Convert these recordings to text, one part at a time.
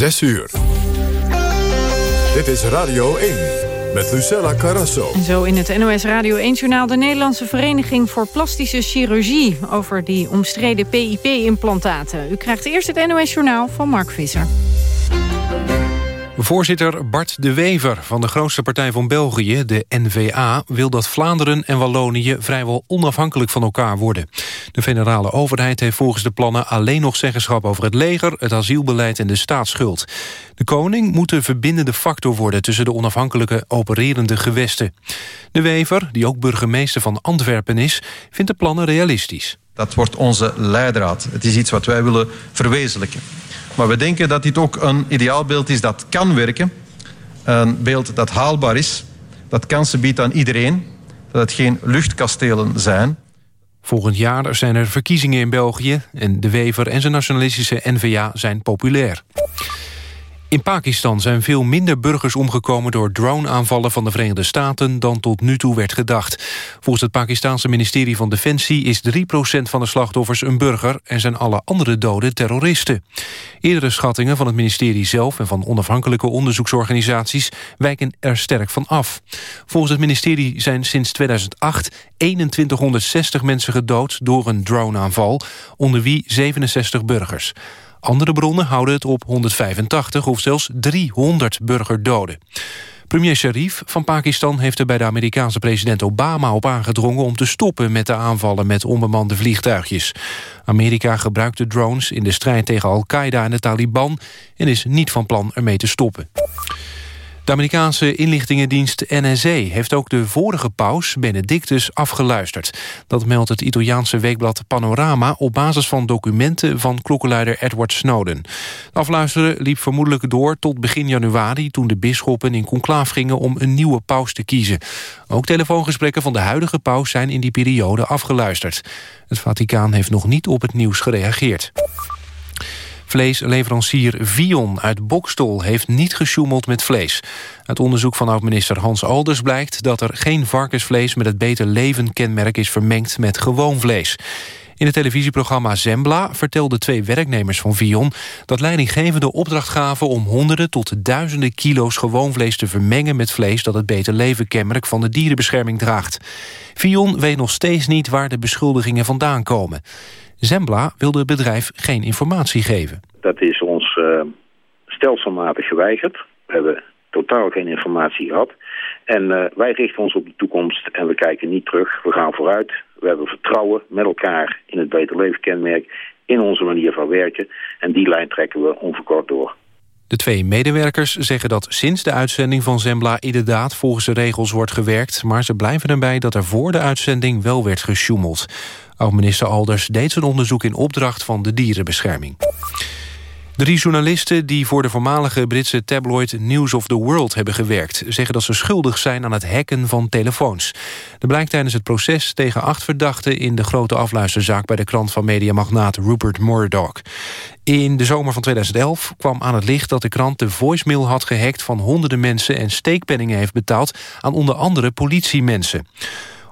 6 uur. Dit is Radio 1 met Lucella Carrasso. En zo in het NOS Radio 1-journaal de Nederlandse Vereniging voor Plastische Chirurgie... over die omstreden PIP-implantaten. U krijgt eerst het NOS-journaal van Mark Visser. Voorzitter Bart de Wever van de grootste partij van België, de N-VA... wil dat Vlaanderen en Wallonië vrijwel onafhankelijk van elkaar worden. De federale overheid heeft volgens de plannen alleen nog zeggenschap over het leger... het asielbeleid en de staatsschuld. De koning moet de verbindende factor worden... tussen de onafhankelijke opererende gewesten. De Wever, die ook burgemeester van Antwerpen is... vindt de plannen realistisch. Dat wordt onze leidraad. Het is iets wat wij willen verwezenlijken. Maar we denken dat dit ook een ideaalbeeld is dat kan werken. Een beeld dat haalbaar is, dat kansen biedt aan iedereen. Dat het geen luchtkastelen zijn. Volgend jaar zijn er verkiezingen in België... en de Wever en zijn nationalistische N-VA zijn populair. In Pakistan zijn veel minder burgers omgekomen door drone-aanvallen van de Verenigde Staten dan tot nu toe werd gedacht. Volgens het Pakistanse ministerie van Defensie is 3% van de slachtoffers een burger en zijn alle andere doden terroristen. Eerdere schattingen van het ministerie zelf en van onafhankelijke onderzoeksorganisaties wijken er sterk van af. Volgens het ministerie zijn sinds 2008 2160 mensen gedood door een drone-aanval, onder wie 67 burgers. Andere bronnen houden het op 185 of zelfs 300 burgerdoden. Premier Sharif van Pakistan heeft er bij de Amerikaanse president Obama op aangedrongen om te stoppen met de aanvallen met onbemande vliegtuigjes. Amerika gebruikt de drones in de strijd tegen Al-Qaeda en de Taliban en is niet van plan ermee te stoppen. De Amerikaanse inlichtingendienst NSA heeft ook de vorige paus, Benedictus, afgeluisterd. Dat meldt het Italiaanse weekblad Panorama op basis van documenten van klokkenluider Edward Snowden. afluisteren liep vermoedelijk door tot begin januari toen de bisschoppen in conclaaf gingen om een nieuwe paus te kiezen. Ook telefoongesprekken van de huidige paus zijn in die periode afgeluisterd. Het Vaticaan heeft nog niet op het nieuws gereageerd. Vleesleverancier Vion uit Bokstol heeft niet gesjoemeld met vlees. Uit onderzoek van oud-minister Hans Alders blijkt dat er geen varkensvlees met het Beter Leven kenmerk is vermengd met gewoon vlees. In het televisieprogramma Zembla vertelden twee werknemers van Vion... dat leidinggevende opdracht gaven om honderden tot duizenden kilo's gewoon vlees te vermengen met vlees dat het Beter Leven kenmerk van de dierenbescherming draagt. Vion weet nog steeds niet waar de beschuldigingen vandaan komen. Zembla wilde het bedrijf geen informatie geven. Dat is ons uh, stelselmatig geweigerd. We hebben totaal geen informatie gehad. En uh, wij richten ons op de toekomst en we kijken niet terug. We gaan vooruit. We hebben vertrouwen met elkaar in het Beter Leven kenmerk, in onze manier van werken. En die lijn trekken we onverkort door. De twee medewerkers zeggen dat sinds de uitzending van Zembla... inderdaad volgens de regels wordt gewerkt... maar ze blijven erbij dat er voor de uitzending wel werd gesjoemeld. Oud-minister Alders deed zijn onderzoek in opdracht van de dierenbescherming. Drie journalisten die voor de voormalige Britse tabloid News of the World hebben gewerkt... zeggen dat ze schuldig zijn aan het hacken van telefoons. Dat blijkt tijdens het proces tegen acht verdachten... in de grote afluisterzaak bij de krant van mediamagnaat Rupert Murdoch. In de zomer van 2011 kwam aan het licht dat de krant de voicemail had gehackt... van honderden mensen en steekpenningen heeft betaald aan onder andere politiemensen.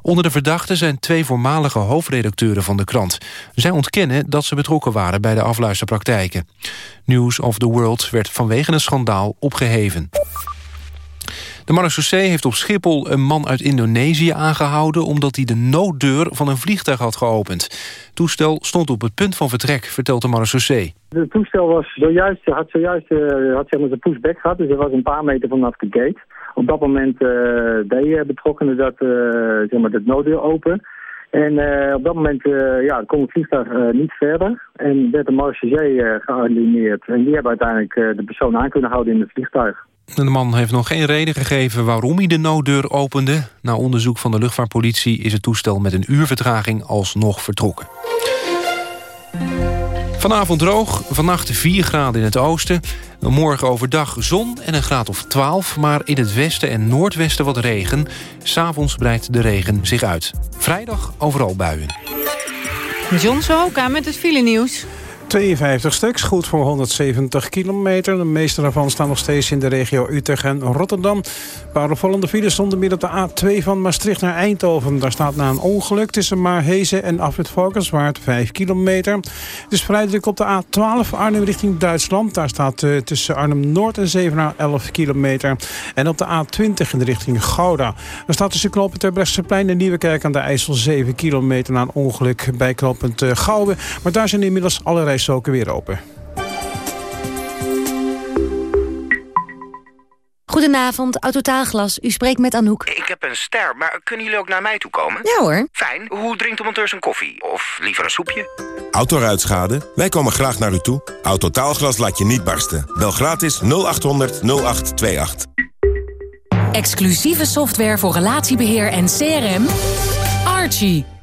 Onder de verdachten zijn twee voormalige hoofdredacteuren van de krant. Zij ontkennen dat ze betrokken waren bij de afluisterpraktijken. News of the World werd vanwege een schandaal opgeheven. De marechaussee heeft op Schiphol een man uit Indonesië aangehouden... omdat hij de nooddeur van een vliegtuig had geopend. Het toestel stond op het punt van vertrek, vertelt de marechaussee. Het toestel was zojuist, had zojuist uh, had zeg maar, de pushback gehad, dus er was een paar meter vanaf de gate. Op dat moment uh, deed betrokkenen dat, uh, zeg maar, de nooddeur open... En uh, op dat moment ja, kon het vliegtuig niet verder en werd de marechaussee gealineerd. En die hebben uiteindelijk de persoon aan kunnen houden in het vliegtuig. De man heeft nog geen reden gegeven waarom hij de nooddeur opende. Na onderzoek van de luchtvaartpolitie is het toestel met een uur vertraging alsnog vertrokken. Vanavond droog, vannacht 4 graden in het oosten. Morgen overdag zon en een graad of 12, maar in het westen en noordwesten wat regen. S'avonds breidt de regen zich uit. Vrijdag overal buien. John Sohoka met het file nieuws. 52 stuks, goed voor 170 kilometer. De meeste daarvan staan nog steeds in de regio Utrecht en Rotterdam. Een paar opvallende files stonden midden op de A2 van Maastricht naar Eindhoven. Daar staat na een ongeluk tussen Maarhezen en Afrit Valkenswaard 5 kilometer. Het is vrij druk op de A12 Arnhem richting Duitsland. Daar staat uh, tussen Arnhem-Noord en Zevenaar 11 kilometer. En op de A20 in de richting Gouda. Daar staat tussen knooppunt Terbrechtseplein en Nieuwekerk aan de IJssel 7 kilometer na een ongeluk bij knooppunt uh, Gouwen. Maar daar zijn inmiddels alle rijstroken weer open. Goedenavond, Autotaalglas. U spreekt met Anouk. Ik heb een ster, maar kunnen jullie ook naar mij toe komen? Ja hoor. Fijn. Hoe drinkt de monteur zijn koffie? Of liever een soepje? Autoruitschade? Wij komen graag naar u toe. Autotaalglas laat je niet barsten. Bel gratis 0800 0828. Exclusieve software voor relatiebeheer en CRM. Archie.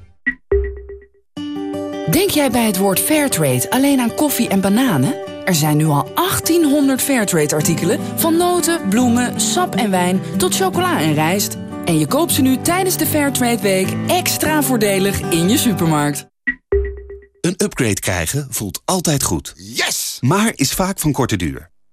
Denk jij bij het woord Fairtrade alleen aan koffie en bananen? Er zijn nu al 1800 Fairtrade-artikelen... van noten, bloemen, sap en wijn tot chocola en rijst. En je koopt ze nu tijdens de Fairtrade Week extra voordelig in je supermarkt. Een upgrade krijgen voelt altijd goed. Yes! Maar is vaak van korte duur.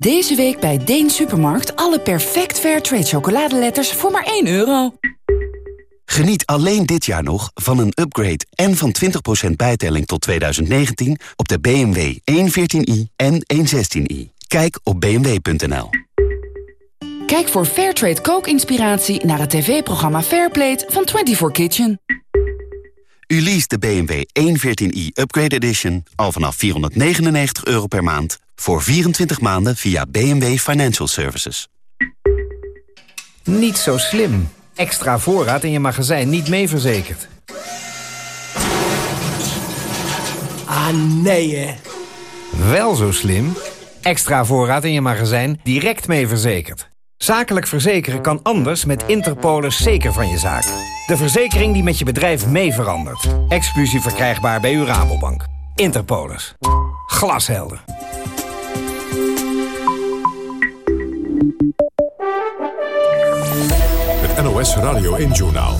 Deze week bij Deen Supermarkt alle perfect fair trade chocoladeletters voor maar 1 euro. Geniet alleen dit jaar nog van een upgrade en van 20% bijtelling tot 2019 op de BMW 114i en 116i. Kijk op bmw.nl. Kijk voor Fairtrade kookinspiratie naar het tv-programma Fairplate van 24 Kitchen. U leest de BMW 114i Upgrade Edition al vanaf 499 euro per maand... voor 24 maanden via BMW Financial Services. Niet zo slim. Extra voorraad in je magazijn niet mee verzekerd. Ah, nee hè. Wel zo slim. Extra voorraad in je magazijn direct mee verzekerd. Zakelijk verzekeren kan anders met Interpolis zeker van je zaak. De verzekering die met je bedrijf mee verandert. Exclusief verkrijgbaar bij uw Rabobank. Interpolis. Glashelder. Het NOS Radio 1 Journaal.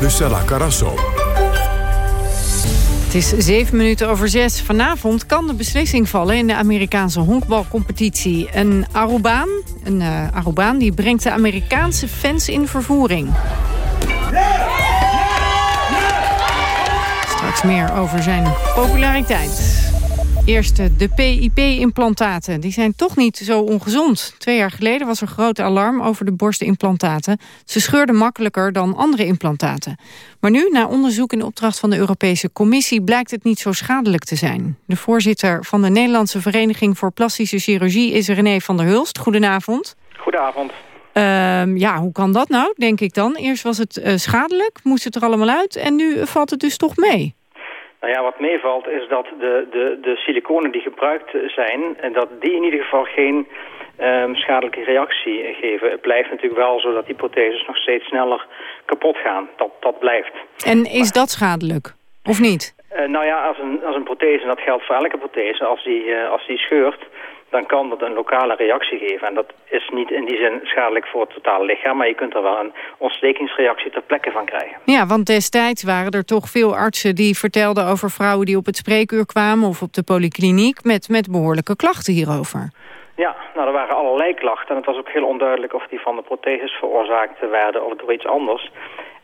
Lucella Carasso. Het is zeven minuten over zes. Vanavond kan de beslissing vallen in de Amerikaanse honkbalcompetitie. Een Arubaan, een uh, Arubaan die brengt de Amerikaanse fans in vervoering. Straks meer over zijn populariteit. Eerst de PIP-implantaten. Die zijn toch niet zo ongezond. Twee jaar geleden was er groot alarm over de borstimplantaten. Ze scheurden makkelijker dan andere implantaten. Maar nu, na onderzoek in opdracht van de Europese Commissie... blijkt het niet zo schadelijk te zijn. De voorzitter van de Nederlandse Vereniging voor Plastische Chirurgie... is René van der Hulst. Goedenavond. Goedenavond. Uh, ja, hoe kan dat nou, denk ik dan? Eerst was het uh, schadelijk, moest het er allemaal uit... en nu valt het dus toch mee. Nou ja, wat meevalt is dat de, de, de siliconen die gebruikt zijn... dat die in ieder geval geen um, schadelijke reactie geven. Het blijft natuurlijk wel zo dat die protheses nog steeds sneller kapot gaan. Dat, dat blijft. En is maar, dat schadelijk? Of niet? Uh, nou ja, als een, als een prothese, en dat geldt voor elke prothese... als die, uh, als die scheurt, dan kan dat een lokale reactie geven. En dat is niet in die zin schadelijk voor het totale lichaam... maar je kunt er wel een ontstekingsreactie ter plekke van krijgen. Ja, want destijds waren er toch veel artsen die vertelden over vrouwen... die op het spreekuur kwamen of op de polykliniek... met, met behoorlijke klachten hierover. Ja, nou, er waren allerlei klachten. En het was ook heel onduidelijk of die van de protheses veroorzaakt werden... of door iets anders.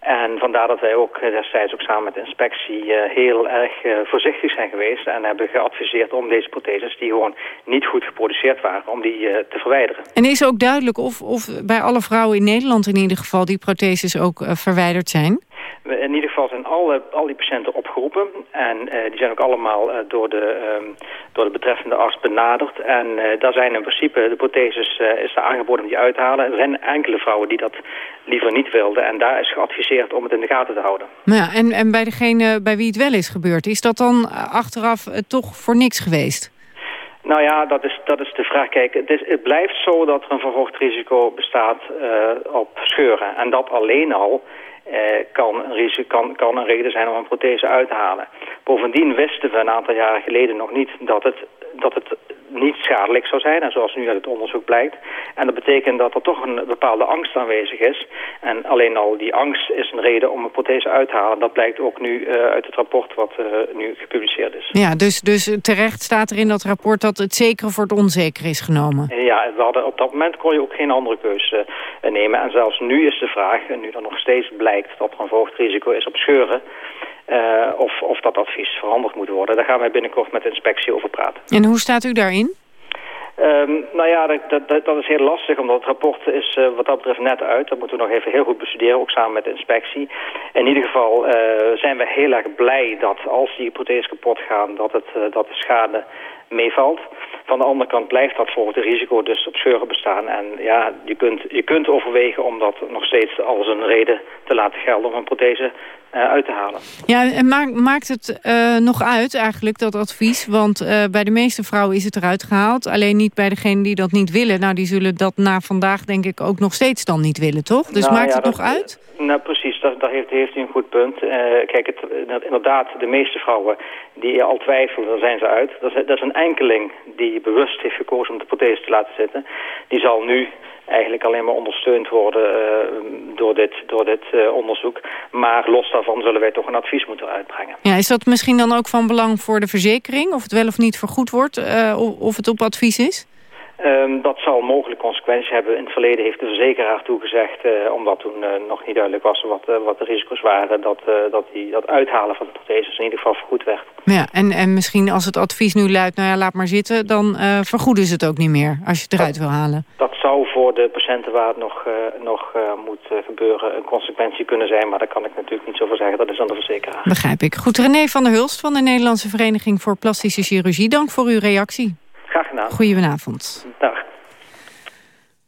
En vandaar dat wij ook destijds ook samen met de inspectie uh, heel erg uh, voorzichtig zijn geweest en hebben geadviseerd om deze protheses die gewoon niet goed geproduceerd waren, om die uh, te verwijderen. En is ook duidelijk of, of bij alle vrouwen in Nederland in ieder geval die protheses ook verwijderd zijn? In ieder geval zijn alle, al die patiënten opgeroepen. En uh, die zijn ook allemaal uh, door, de, um, door de betreffende arts benaderd. En uh, daar zijn in principe, de protheses is aangeboden om die uit te halen. Er zijn enkele vrouwen die dat liever niet wilden. En daar is geadviseerd om het in de gaten te houden. Nou ja, en, en bij degene bij wie het wel is gebeurd, is dat dan achteraf toch voor niks geweest? Nou ja, dat is, dat is de vraag. Kijk, het, is, het blijft zo dat er een verhoogd risico bestaat op scheuren. En dat alleen al kan, een kan, kan een reden zijn om een prothese uit te halen. Bovendien wisten we een aantal jaren geleden nog niet dat het, dat het niet schadelijk zou zijn. En zoals nu uit het onderzoek blijkt. En dat betekent dat er toch een bepaalde angst aanwezig is. En alleen al die angst is een reden om een prothese uit te halen. Dat blijkt ook nu uh, uit het rapport wat uh, nu gepubliceerd is. Ja, dus, dus terecht staat er in dat rapport dat het zekere voor het onzekere is genomen. Ja, we hadden, op dat moment kon je ook geen andere keuze nemen. En zelfs nu is de vraag, nu er nog steeds blijkt dat er een verhoogd risico is op scheuren... Uh, of, of dat advies veranderd moet worden. Daar gaan wij binnenkort met de inspectie over praten. En hoe staat u daarin? Um, nou ja, dat, dat, dat, is heel lastig, omdat het rapport is uh, wat dat betreft net uit. Dat moeten we nog even heel goed bestuderen, ook samen met de inspectie. In ieder geval uh, zijn we heel erg blij dat als die protheses kapot gaan, dat, het, uh, dat de schade meevalt. Van de andere kant blijft dat volgens het risico dus op scheuren bestaan. En ja, je kunt, je kunt overwegen om dat nog steeds als een reden te laten gelden om een prothese uh, uit te halen. Ja, en maakt, maakt het uh, nog uit eigenlijk, dat advies? Want uh, bij de meeste vrouwen is het eruit gehaald. Alleen niet bij degenen die dat niet willen. Nou, die zullen dat na vandaag denk ik ook nog steeds dan niet willen, toch? Dus nou, maakt ja, het dat, nog uit? Nou, precies. Dat, dat heeft, heeft u een goed punt. kijk, het, inderdaad, de meeste vrouwen die al twijfelen, dan zijn ze uit. Dat is, dat is een enkeling die bewust heeft gekozen om de prothese te laten zitten. Die zal nu eigenlijk alleen maar ondersteund worden uh, door dit, door dit uh, onderzoek. Maar los daarvan zullen wij toch een advies moeten uitbrengen. Ja, is dat misschien dan ook van belang voor de verzekering? Of het wel of niet vergoed wordt? Uh, of het op advies is? Um, dat zal mogelijk consequenties hebben. In het verleden heeft de verzekeraar toegezegd, uh, omdat toen uh, nog niet duidelijk was wat, uh, wat de risico's waren, dat, dat, die, dat uithalen van de protheses in ieder geval vergoed werd. Ja, en, en misschien als het advies nu luidt, nou ja, laat maar zitten, dan vergoeden ze het ook niet meer als je het eruit dat, wil halen. Dat zou voor de patiënten waar het nog, nog moet gebeuren een consequentie kunnen zijn, maar daar kan ik natuurlijk niet zo voor zeggen. Dat is aan de verzekeraar. Begrijp ik. Goed, René van der Hulst van de Nederlandse Vereniging voor Plastische Chirurgie. Dank voor uw reactie. Graag gedaan. Goedenavond. Dag.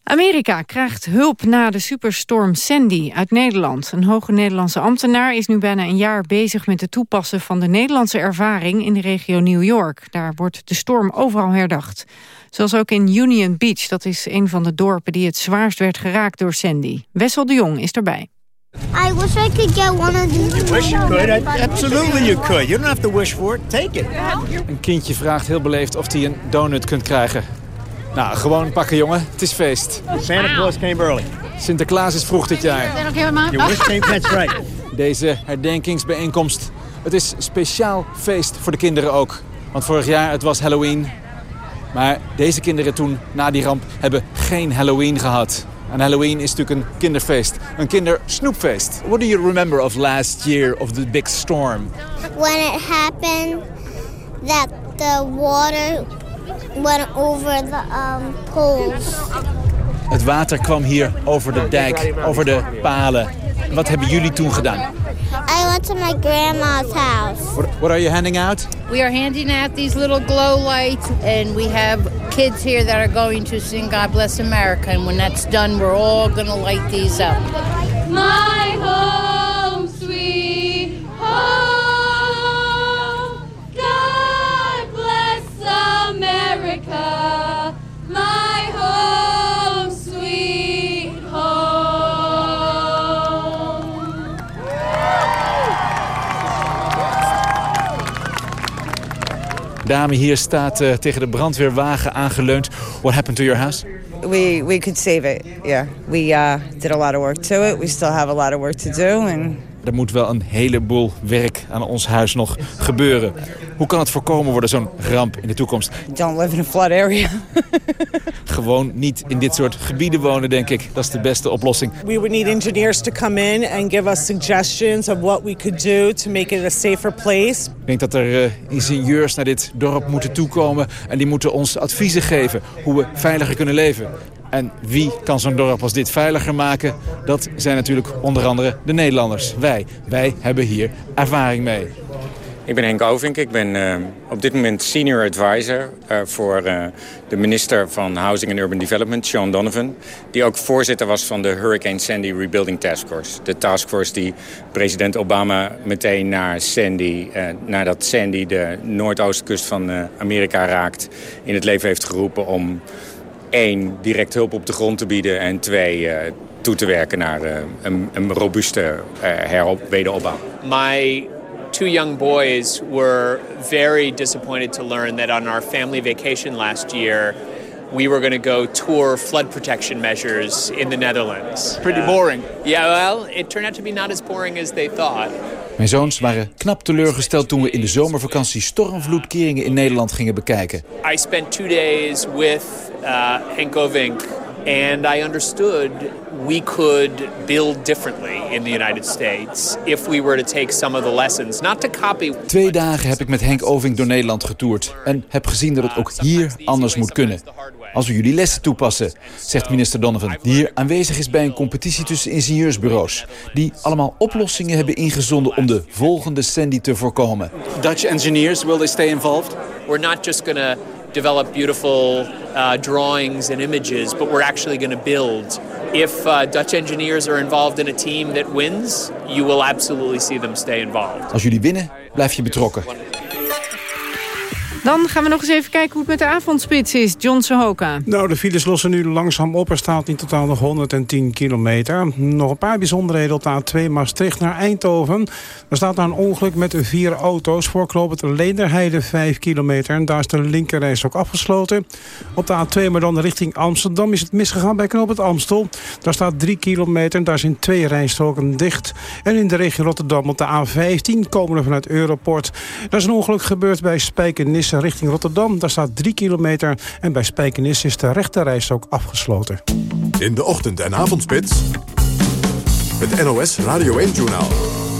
Amerika krijgt hulp na de superstorm Sandy uit Nederland. Een hoge Nederlandse ambtenaar is nu bijna een jaar bezig met het toepassen van de Nederlandse ervaring in de regio New York. Daar wordt de storm overal herdacht. Zoals ook in Union Beach, dat is een van de dorpen die het zwaarst werd geraakt door Sandy. Wessel de Jong is erbij. I wish I could get one of these. You wish you could? Absolutely you could. You don't have to wish for it. Take it. Een kindje vraagt heel beleefd of hij een donut kunt krijgen. Nou, gewoon pakken, jongen. Het is feest. Santa Claus came early. Sinterklaas is vroeg dit jaar. You wish came, that's right. Deze herdenkingsbijeenkomst. Het is speciaal feest voor de kinderen ook. Want vorig jaar het was Halloween. Maar deze kinderen toen, na die ramp, hebben geen Halloween gehad. En Halloween is natuurlijk een kinderfeest. Een kindersnoepfeest. What do you remember of last year of the big storm? When it happened that the water went over the um, poles. Het water kwam hier over de dijk, over de palen. Wat hebben jullie toen gedaan? I went to my grandma's house. What, what are you handing out? We are handing out these little glow lights, and we have kids here that are going to sing God Bless America. And when that's done, we're all going to light these up. My home, dame hier staat uh, tegen de brandweerwagen aangeleund. What happened to your house? We we could save it. Yeah, we uh, did a lot of work to it. We still have a lot of work to do, and er moet wel een heleboel werk aan ons huis nog gebeuren. Hoe kan het voorkomen worden, zo'n ramp in de toekomst? Don't live in a flood area. Gewoon niet in dit soort gebieden wonen, denk ik. Dat is de beste oplossing. We would need engineers to come in and give us suggestions of what we could do to make it a safer place. Ik denk dat er uh, ingenieurs naar dit dorp moeten toekomen en die moeten ons adviezen geven hoe we veiliger kunnen leven. En wie kan zo'n dorp als dit veiliger maken? Dat zijn natuurlijk onder andere de Nederlanders. Wij. Wij hebben hier ervaring mee. Ik ben Henk Ovink. Ik ben uh, op dit moment senior advisor uh, voor uh, de minister van Housing and Urban Development, Sean Donovan. Die ook voorzitter was van de Hurricane Sandy Rebuilding Task Force. De taskforce die president Obama meteen naar Sandy, nadat Sandy de noordoostkust van Amerika raakt, in het leven heeft geroepen om één, direct hulp op de grond te bieden en twee, toe te werken naar een, een robuuste herop, wederopbouw. My two young boys were very disappointed to learn that on our family vacation last year, we were going to go tour flood protection measures in the Netherlands. Pretty boring. Yeah, well, it turned out to be not as boring as they thought. Mijn zoons waren knap teleurgesteld toen we in de zomervakantie stormvloedkeringen in Nederland gingen bekijken. I spent two days with uh, Henk Ovink and I understood we could build differently in the United States if we were to take some of the lessons, not to copy. Twee dagen heb ik met Henk Oving door Nederland getoerd en heb gezien dat het ook hier anders moet kunnen. Als we jullie lessen toepassen, zegt minister Donovan, die hier aanwezig is bij een competitie tussen ingenieursbureaus, die allemaal oplossingen hebben ingezonden om de volgende Sandy te voorkomen. Dutch engineers, will they stay involved? We're not just going to develop beautiful uh, drawings and images, but we're actually going to build. If uh, Dutch engineers are involved in a team that wins, you will absolutely see them stay involved. Als jullie winnen, blijf je betrokken. Dan gaan we nog eens even kijken hoe het met de avondspits is. John Sohoka. Nou, de files lossen nu langzaam op. Er staat in totaal nog 110 kilometer. Nog een paar bijzonderheden op de A2 Maastricht naar Eindhoven. Er staat daar een ongeluk met vier auto's. Voorknopend de Leenderheide 5 kilometer. En daar is de linkerreis ook afgesloten. Op de A2 maar dan richting Amsterdam is het misgegaan bij knooppunt Amstel. Daar staat 3 kilometer daar zijn twee rijstroken dicht. En in de regio Rotterdam op de A15 komen we vanuit Europort. Daar is een ongeluk gebeurd bij Spijkenisse richting Rotterdam. Daar staat 3 kilometer en bij Spijkenis is de rechterreis ook afgesloten. In de ochtend- en avondspits, het NOS Radio 1-journaal.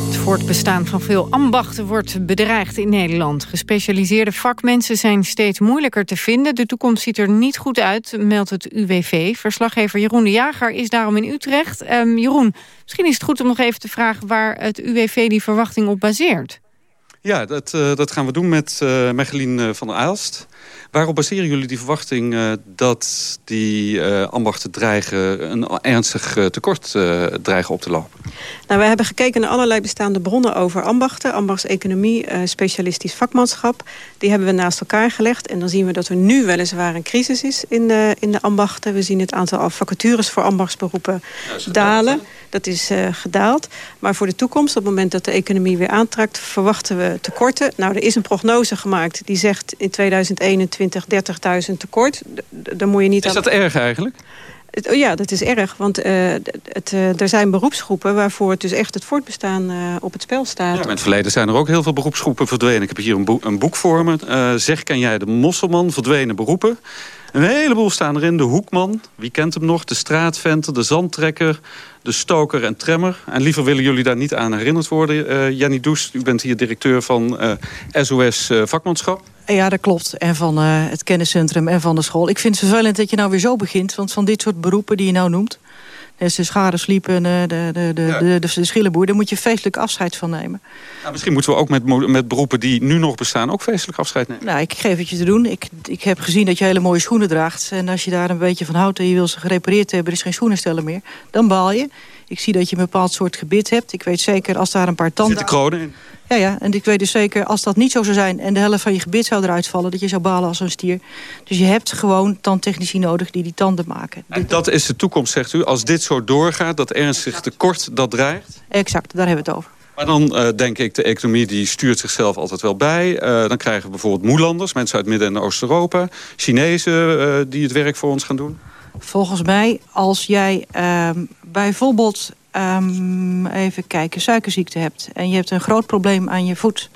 Het voortbestaan van veel ambachten wordt bedreigd in Nederland. Gespecialiseerde vakmensen zijn steeds moeilijker te vinden. De toekomst ziet er niet goed uit, meldt het UWV. Verslaggever Jeroen de Jager is daarom in Utrecht. Um, Jeroen, misschien is het goed om nog even te vragen... waar het UWV die verwachting op baseert. Ja, dat, uh, dat gaan we doen met uh, Mechelien van der Aalst. Waarop baseren jullie die verwachting uh, dat die ambachten dreigen... een ernstig tekort dreigen op te lopen? Nou, we hebben gekeken naar allerlei bestaande bronnen over ambachten. Ambachtseconomie, specialistisch vakmanschap. Die hebben we naast elkaar gelegd. En dan zien we dat er nu weliswaar een crisis is in de, in de ambachten. We zien het aantal vacatures voor ambachtsberoepen ja, dalen. Dat is uh, gedaald. Maar voor de toekomst, op het moment dat de economie weer aantrekt... verwachten we tekorten. Nou, er is een prognose gemaakt die zegt in 2021 30.000 tekort. Daar moet je niet is dat erg eigenlijk? Oh ja, dat is erg, want uh, het, uh, er zijn beroepsgroepen... waarvoor het dus echt het voortbestaan uh, op het spel staat. Ja, in het verleden zijn er ook heel veel beroepsgroepen verdwenen. Ik heb hier een, boek, een boek voor me. zeg, ken jij de Mosselman, verdwenen beroepen? Een heleboel staan erin. De hoekman, wie kent hem nog? De straatventer, de zandtrekker, de stoker en tremmer. En liever willen jullie daar niet aan herinnerd worden. Uh, Jannie Doest, u bent hier directeur van SOS uh, Vakmanschap. Ja, dat klopt. En van het kenniscentrum en van de school. Ik vind het vervelend dat je nou weer zo begint. Want van dit soort beroepen die je nou noemt... Dus de schadersliep en de, de, de, de, de, de schillenboer... daar moet je feestelijk afscheid van nemen. Nou, misschien moeten we ook met, met beroepen die nu nog bestaan... ook feestelijk afscheid nemen. Nou, ik geef het je te doen. Ik, ik heb gezien dat je hele mooie schoenen draagt. En als je daar een beetje van houdt en je wil ze gerepareerd hebben... er is geen schoenensteller meer, dan baal je. Ik zie dat je een bepaald soort gebit hebt. Ik weet zeker als daar een paar tanden... Zit de kronen in? Ja, ja, en ik weet dus zeker, als dat niet zo zou zijn... en de helft van je gebit zou eruit vallen... dat je zou balen als een stier. Dus je hebt gewoon tandtechnici nodig die die tanden maken. En dat is de toekomst, zegt u. Als dit zo doorgaat, dat ernstig tekort, dat dreigt? Exact, daar hebben we het over. Maar dan uh, denk ik, de economie die stuurt zichzelf altijd wel bij. Uh, dan krijgen we bijvoorbeeld moelanders, mensen uit Midden- en Oost-Europa. Chinezen uh, die het werk voor ons gaan doen. Volgens mij, als jij ehm, bijvoorbeeld um, even kijken, suikerziekte hebt... en je hebt een groot probleem aan je voet...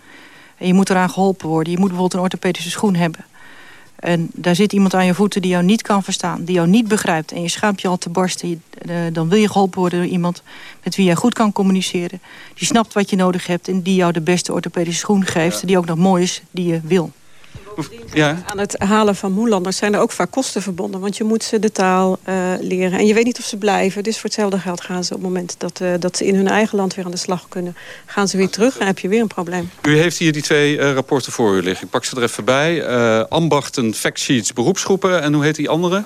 en je moet eraan geholpen worden... je moet bijvoorbeeld een orthopedische schoen hebben... en daar zit iemand aan je voeten die jou niet kan verstaan... die jou niet begrijpt en je schaamt je al te barsten... Je, uh, dan wil je geholpen worden door iemand met wie jij goed kan communiceren... die snapt wat je nodig hebt en die jou de beste orthopedische schoen geeft... Ja. die ook nog mooi is, die je wil. Ja. Aan het halen van moelanders zijn er ook vaak kosten verbonden. Want je moet ze de taal eh, leren. En je weet niet of ze blijven. Dus voor hetzelfde geld gaan ze op het moment dat, eh, dat ze in hun eigen land weer aan de slag kunnen. Gaan ze weer terug en heb je weer een probleem. U heeft hier die twee eh, rapporten voor u liggen. Ik pak ze er even bij. Ambachten, factsheets, beroepsgroepen. En hoe heet die andere?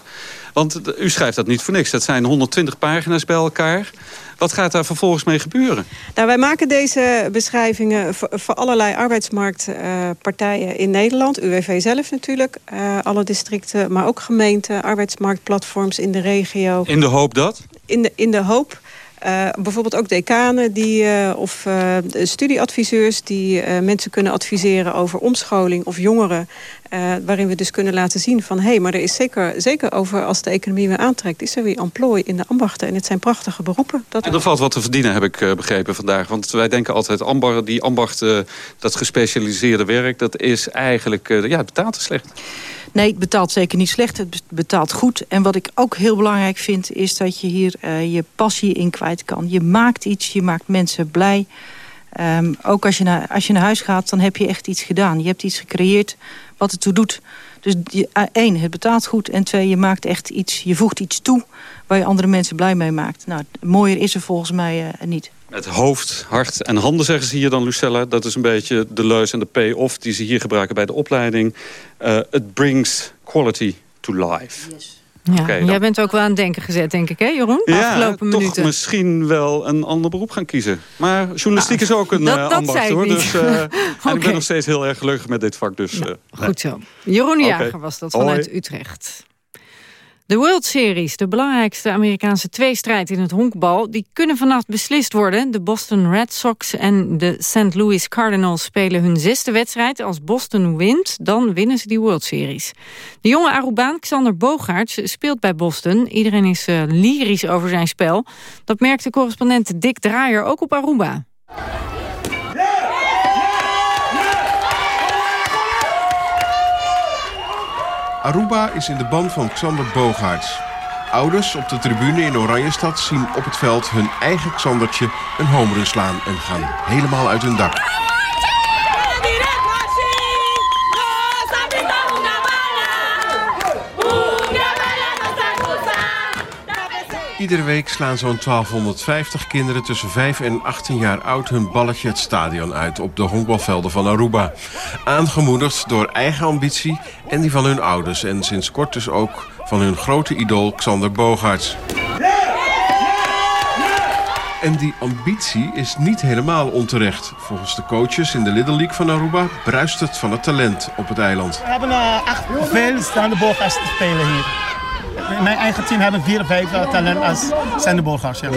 Want eh, u schrijft dat niet voor niks. Dat zijn 120 pagina's bij elkaar. Wat gaat daar vervolgens mee gebeuren? Nou, wij maken deze beschrijvingen voor, voor allerlei arbeidsmarktpartijen in Nederland. UWV zelf natuurlijk, eh, alle districten, maar ook gemeenten, arbeidsmarktplatforms in de regio. In de hoop dat? In de, in de hoop eh, bijvoorbeeld ook decanen die, eh, of eh, studieadviseurs die eh, mensen kunnen adviseren over omscholing of jongeren. Eh, waarin we dus kunnen laten zien van hé, hey, maar er is zeker, zeker over als de economie weer aantrekt, is er weer emplooi in de ambachten. En het zijn prachtige beroepen. Dat En er valt wat te verdienen, heb ik eh, begrepen vandaag. Want wij denken altijd, ambar, die ambachten, dat gespecialiseerde werk... dat is eigenlijk, eh, ja, het betaalt te slecht. Nee, het betaalt zeker niet slecht. Het betaalt goed. En wat ik ook heel belangrijk vind... is dat je hier eh, je passie in kwijt kan. Je maakt iets, je maakt mensen blij. Ehm, ook als je, naar, als je naar huis gaat, dan heb je echt iets gedaan. Je hebt iets gecreëerd wat ertoe doet. Dus je, eh, één, het betaalt goed. En twee, je maakt echt iets, je voegt iets toe... waar je andere mensen blij mee maakt. Nou, mooier is er volgens mij eh, niet. Met hoofd, hart en handen zeggen ze hier dan, Lucella. Dat is een beetje de leus en de pay-off die ze hier gebruiken bij de opleiding. Eh, It brings quality to life. Ja, jij bent ook wel aan het denken gezet, denk ik, hè Jeroen? Ja, afgelopen toch minuten. misschien wel een ander beroep gaan kiezen. Maar journalistiek is ook een dat- dat ambacht, zei ik hoor. Dus, eh, en ik ben nog steeds heel erg gelukkig met dit vak. Dus, eh, Goed zo. Jeroen. Jager was dat vanuit Hoi. Utrecht. De World Series, de belangrijkste Amerikaanse tweestrijd in het honkbal... die kunnen vannacht beslist worden. De Boston Red Sox en de St. Louis Cardinals spelen hun zesde wedstrijd. Als Boston wint, dan winnen ze die World Series. De jonge Arubaan Xander Bogaerts speelt bij Boston. Iedereen is eh, lyrisch over zijn spel. Dat merkte correspondent Dick Draaier ook op Aruba. Aruba is in de ban van Xander Bogaerts. Ouders op de tribune in Oranjestad zien op het veld hun eigen Xandertje een homerun slaan en gaan helemaal uit hun dak. Iedere week slaan zo'n 1250 kinderen tussen 5 en 18 jaar oud hun balletje het stadion uit op de honkbalvelden van Aruba. Aangemoedigd door eigen ambitie en die van hun ouders en sinds kort dus ook van hun grote idool Xander Bogaerts. En die ambitie is niet helemaal onterecht. Volgens de coaches in de Little League van Aruba bruist het van het talent op het eiland. We hebben uh, echt veel staande Borgers te spelen hier. In mijn eigen team hebben vier of vijf uh, talent als staande Borgers. Ja.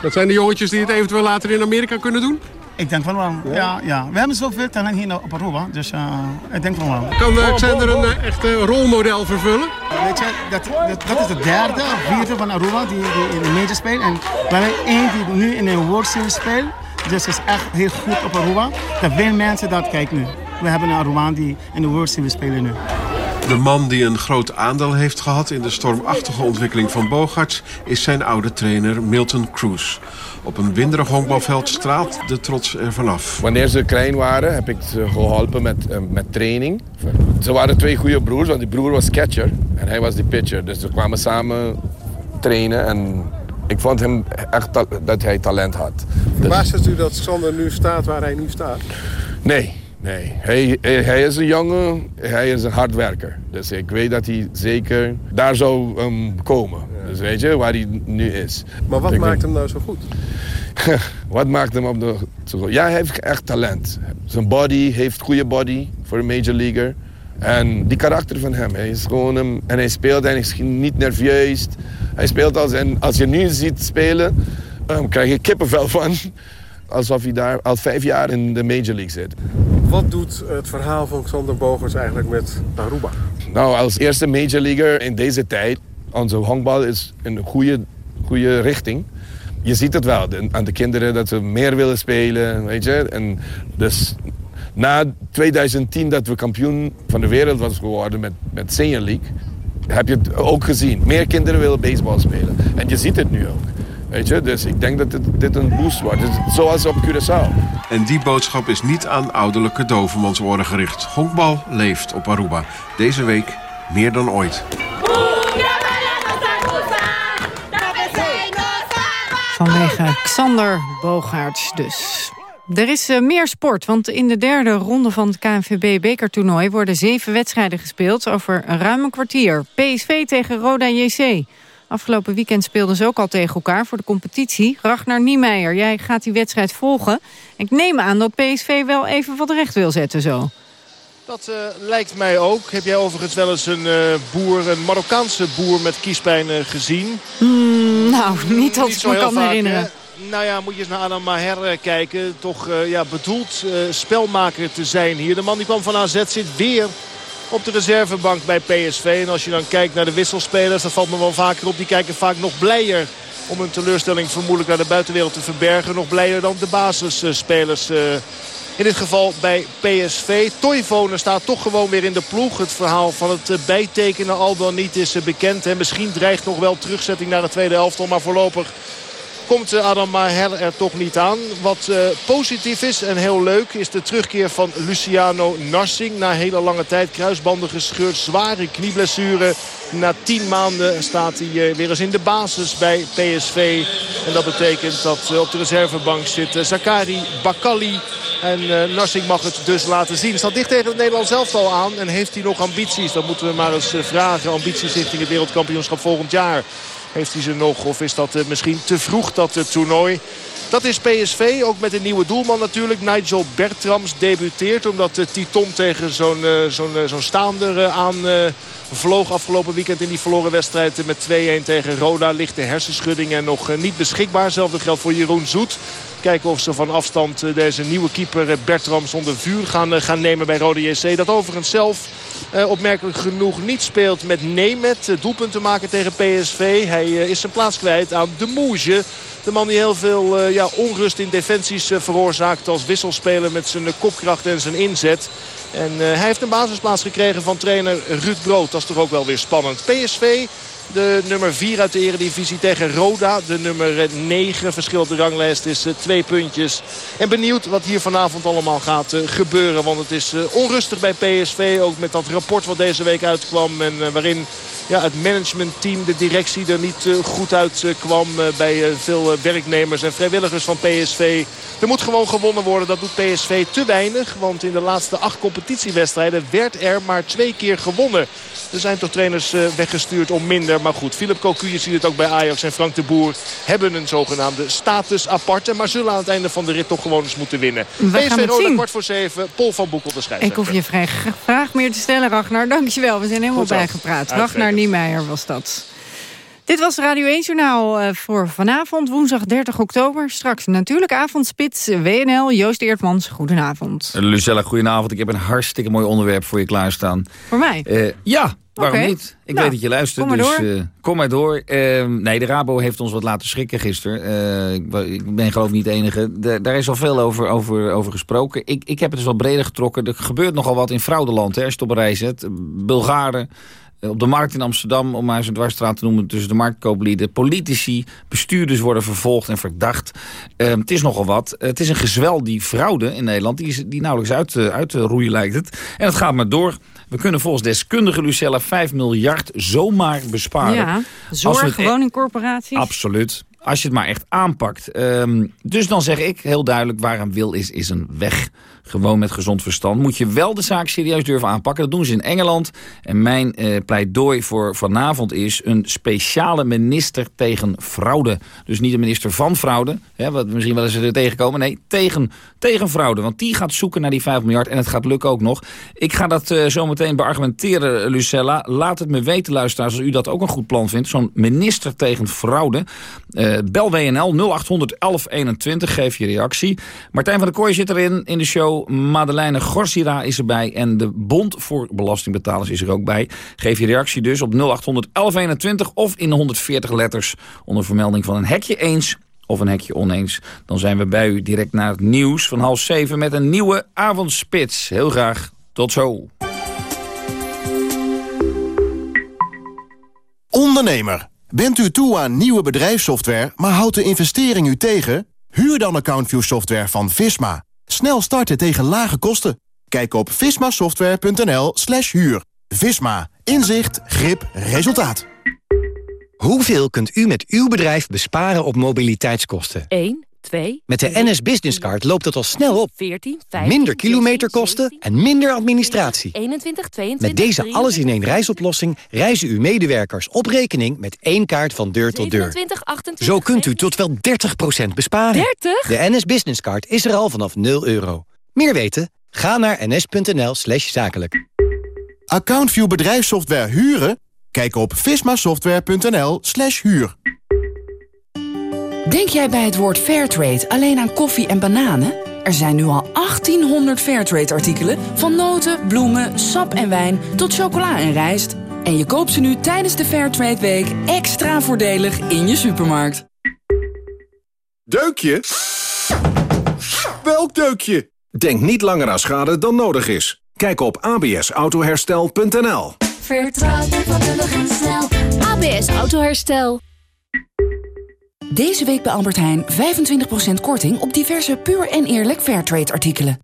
Dat zijn de jongetjes die het eventueel later in Amerika kunnen doen? Ik denk van wel. Ja. Ja, We hebben zoveel talent hier op Aruba, dus uh, ik denk van wel. Kan uh, Xander een uh, echt rolmodel vervullen? Weet je, dat, dat, dat, is de derde of vierde van Aruba die, die in de major speelt. En we hebben één die nu in de World Series speelt. Dus is echt heel goed op Aruba. Dat veel mensen dat kijken nu. We hebben een Arubaan die in de World Series spelen nu. De man die een groot aandeel heeft gehad in de stormachtige ontwikkeling van Bogarts... is zijn oude trainer Milton Cruz. Op een winderig honkbalveld straalt de trots er vanaf. Wanneer ze klein waren, heb ik ze geholpen met, uh, met training. Ze waren twee goede broers, want die broer was catcher en hij was de pitcher. Dus we kwamen samen trainen en ik vond hem echt dat hij talent had. Verbaast het u dat Sander nu staat waar hij nu staat? Nee, Nee, hij, hij is een jongen, hij is een hardwerker. Dus ik weet dat hij zeker daar zou um, komen. Ja. Dus weet je, waar hij nu is. Maar wat ik maakt denk... hem nou zo goed? wat maakt hem op de, zo goed? Ja, hij heeft echt talent. Zijn body heeft goede body voor een major leaguer. En die karakter van hem, hij is gewoon hem... En hij speelt en hij is niet nerveus. Hij speelt als... En als je nu ziet spelen, um, krijg je kippenvel van alsof hij daar al vijf jaar in de Major League zit. Wat doet het verhaal van Xander Bogers eigenlijk met Aruba? Nou, als eerste Major Leaguer in deze tijd, onze honkbal is een goede, goede richting. Je ziet het wel aan de kinderen dat ze meer willen spelen, weet je. En dus na 2010 dat we kampioen van de wereld was geworden met, met Senior League... heb je het ook gezien. Meer kinderen willen baseball spelen. En je ziet het nu ook. Weet je, dus ik denk dat dit, dit een boost wordt. Dus zoals op Curaçao. En die boodschap is niet aan ouderlijke dovermansoren gericht. Honkbal leeft op Aruba. Deze week meer dan ooit. Vanwege Xander Bogaerts dus. Er is uh, meer sport, want in de derde ronde van het KNVB-bekertoernooi... worden zeven wedstrijden gespeeld over een ruim een kwartier. PSV tegen Roda JC. Afgelopen weekend speelden ze ook al tegen elkaar voor de competitie. Ragnar Niemeyer, jij gaat die wedstrijd volgen. Ik neem aan dat PSV wel even wat recht wil zetten zo. Dat uh, lijkt mij ook. Heb jij overigens wel eens een uh, boer, een Marokkaanse boer met kiespijn uh, gezien? Mm, nou, niet dat ik me kan vaak, herinneren. Hè? Nou ja, moet je eens naar Adam Maher kijken. Toch ja, bedoeld spelmaker te zijn hier. De man die kwam van AZ zit weer op de reservebank bij PSV. En als je dan kijkt naar de wisselspelers, dat valt me wel vaker op. Die kijken vaak nog blijer om een teleurstelling vermoedelijk naar de buitenwereld te verbergen. Nog blijer dan de basisspelers in dit geval bij PSV. Toivonen staat toch gewoon weer in de ploeg. Het verhaal van het bijtekenen al dan niet is bekend. En misschien dreigt nog wel terugzetting naar de tweede helft. Maar voorlopig komt Adam Maher er toch niet aan. Wat uh, positief is en heel leuk is de terugkeer van Luciano Narsing. Na hele lange tijd kruisbanden gescheurd, zware knieblessure. Na tien maanden staat hij uh, weer eens in de basis bij PSV. En dat betekent dat op de reservebank zit Zakari Bakali. En Narsing mag het dus laten zien. Staat dicht tegen het Nederlands elftal aan. En heeft hij nog ambities? Dat moeten we maar eens vragen. Ambities richting het wereldkampioenschap volgend jaar. Heeft hij ze nog of is dat misschien te vroeg dat het toernooi? Dat is PSV, ook met een nieuwe doelman natuurlijk. Nigel Bertrams debuteert omdat Titon tegen zo'n staander aan vloog afgelopen weekend in die verloren wedstrijd met 2-1 tegen Roda. Ligt de hersenschuddingen nog niet beschikbaar. Hetzelfde geldt voor Jeroen Zoet. Kijken of ze van afstand deze nieuwe keeper Bertrams onder vuur gaan, gaan nemen bij Rode JC. Dat overigens zelf opmerkelijk genoeg niet speelt met Nemet. Doelpunt te maken tegen PSV. Hij is zijn plaats kwijt aan de Moege. De man die heel veel ja, onrust in defensies veroorzaakt als wisselspeler met zijn kopkracht en zijn inzet. En hij heeft een basisplaats gekregen van trainer Ruud Brood. Dat is toch ook wel weer spannend. PSV de nummer 4 uit de eredivisie tegen Roda. De nummer 9. Verschil op de ranglijst is twee puntjes. En benieuwd wat hier vanavond allemaal gaat gebeuren. Want het is onrustig bij PSV. Ook met dat rapport wat deze week uitkwam. En waarin ja, het managementteam, de directie er niet goed uit kwam bij veel werknemers en vrijwilligers van PSV. Er moet gewoon gewonnen worden. Dat doet PSV te weinig. Want in de laatste acht competitiewedstrijden werd er maar twee keer gewonnen. Er zijn toch trainers weggestuurd om minder. Maar goed, Philip Cocu, je ziet het ook bij Ajax en Frank de Boer... hebben een zogenaamde status aparte. Maar zullen aan het einde van de rit toch gewoon eens moeten winnen. We PSV Roda kwart voor zeven. Paul van Boekel de Ik scheidsrechter. hoef je vrij vraag meer te stellen, Ragnar. Dankjewel, we zijn helemaal bijgepraat. Ragnar Niemeyer was dat. Dit was Radio 1-journaal eh, voor vanavond, woensdag 30 oktober. Straks natuurlijk avondspits, WNL, Joost Eertmans. Goedenavond. Lucella, goedenavond. Ik heb een hartstikke mooi onderwerp voor je klaarstaan. Voor mij? Eh, ja, waarom niet? Ik Nou, weet dat je luistert, kom dus eh, kom maar door. Eh, nee, de Rabo heeft ons wat laten schrikken gisteren. Eh, ik, ben geloof ik niet de enige. De- daar is al veel over, over, over gesproken. Ik, ik heb het dus wat breder getrokken. Er gebeurt nogal wat in fraudeland, hè, als je het op een rij zet. Bulgaren, eh, op de markt in Amsterdam, om maar eens een dwarsstraat te noemen... tussen de marktkooplieden, politici, bestuurders worden vervolgd en verdacht. Eh, het is nogal wat. het is een gezwel, die fraude in Nederland... die, is, die nauwelijks uit, eh, uit te roeien lijkt het. En het gaat maar door. We kunnen volgens deskundige Lucella 5 miljard zomaar besparen. Ja, zorg, e- woningcorporaties. Absoluut. Als je het maar echt aanpakt. Ehm, dus dan zeg ik heel duidelijk, waar een wil is, is een weg. Gewoon met gezond verstand. Moet je wel de zaak serieus durven aanpakken. Dat doen ze in Engeland. En mijn eh, pleidooi voor vanavond is een speciale minister tegen fraude. Dus niet een minister van fraude. Hè, wat misschien wel eens er tegenkomen. Nee, tegen, tegen fraude. Want die gaat zoeken naar die 5 miljard. En het gaat lukken ook nog. Ik ga dat eh, zo meteen beargumenteren, Lucella. Laat het me weten, luisteraars, als u dat ook een goed plan vindt. Zo'n minister tegen fraude. Eh, bel WNL 0800 1121. Geef je reactie. Martijn van der Kooi zit erin in de show. Madeleine Gorsira is erbij. En de Bond voor Belastingbetalers is er ook bij. Geef je reactie dus op 0800 1121 of in 140 letters onder vermelding van een hekje eens of een hekje oneens. Dan zijn we bij u direct naar het nieuws van half zeven met een nieuwe avondspits. Heel graag. Tot zo. Ondernemer, Bent u toe aan nieuwe bedrijfssoftware, maar houdt de investering u tegen? Huur dan AccountView software van Visma. Snel starten tegen lage kosten. Kijk op vismasoftware.nl slash huur. Visma. Inzicht, grip, resultaat. Hoeveel kunt u met uw bedrijf besparen op mobiliteitskosten? 1, 2, Met de NS Business Card loopt het al snel op. 14, 15, Minder kilometerkosten en minder administratie. 21, 22, Met deze alles-in-één reisoplossing reizen uw medewerkers op rekening met één kaart van deur tot deur. 27, 28, Zo kunt u tot wel 30% besparen. 30? De NS Business Card is er al vanaf 0 euro. Meer weten? Ga naar ns.nl slash zakelijk. AccountView bedrijfssoftware huren? Kijk op vismasoftware.nl slash huur. Denk jij bij het woord Fairtrade alleen aan koffie en bananen? Er zijn nu al 1800 Fairtrade-artikelen... van noten, bloemen, sap en wijn tot chocola en rijst. En je koopt ze nu tijdens de Fairtrade Week extra voordelig in je supermarkt. Deukje? Welk deukje? Denk niet langer aan schade dan nodig is. Kijk op absautoherstel.nl Vertrouw je vakkundig en snel. ABS Autoherstel. Deze week bij Albert Heijn 25% korting op diverse puur en eerlijk Fairtrade artikelen.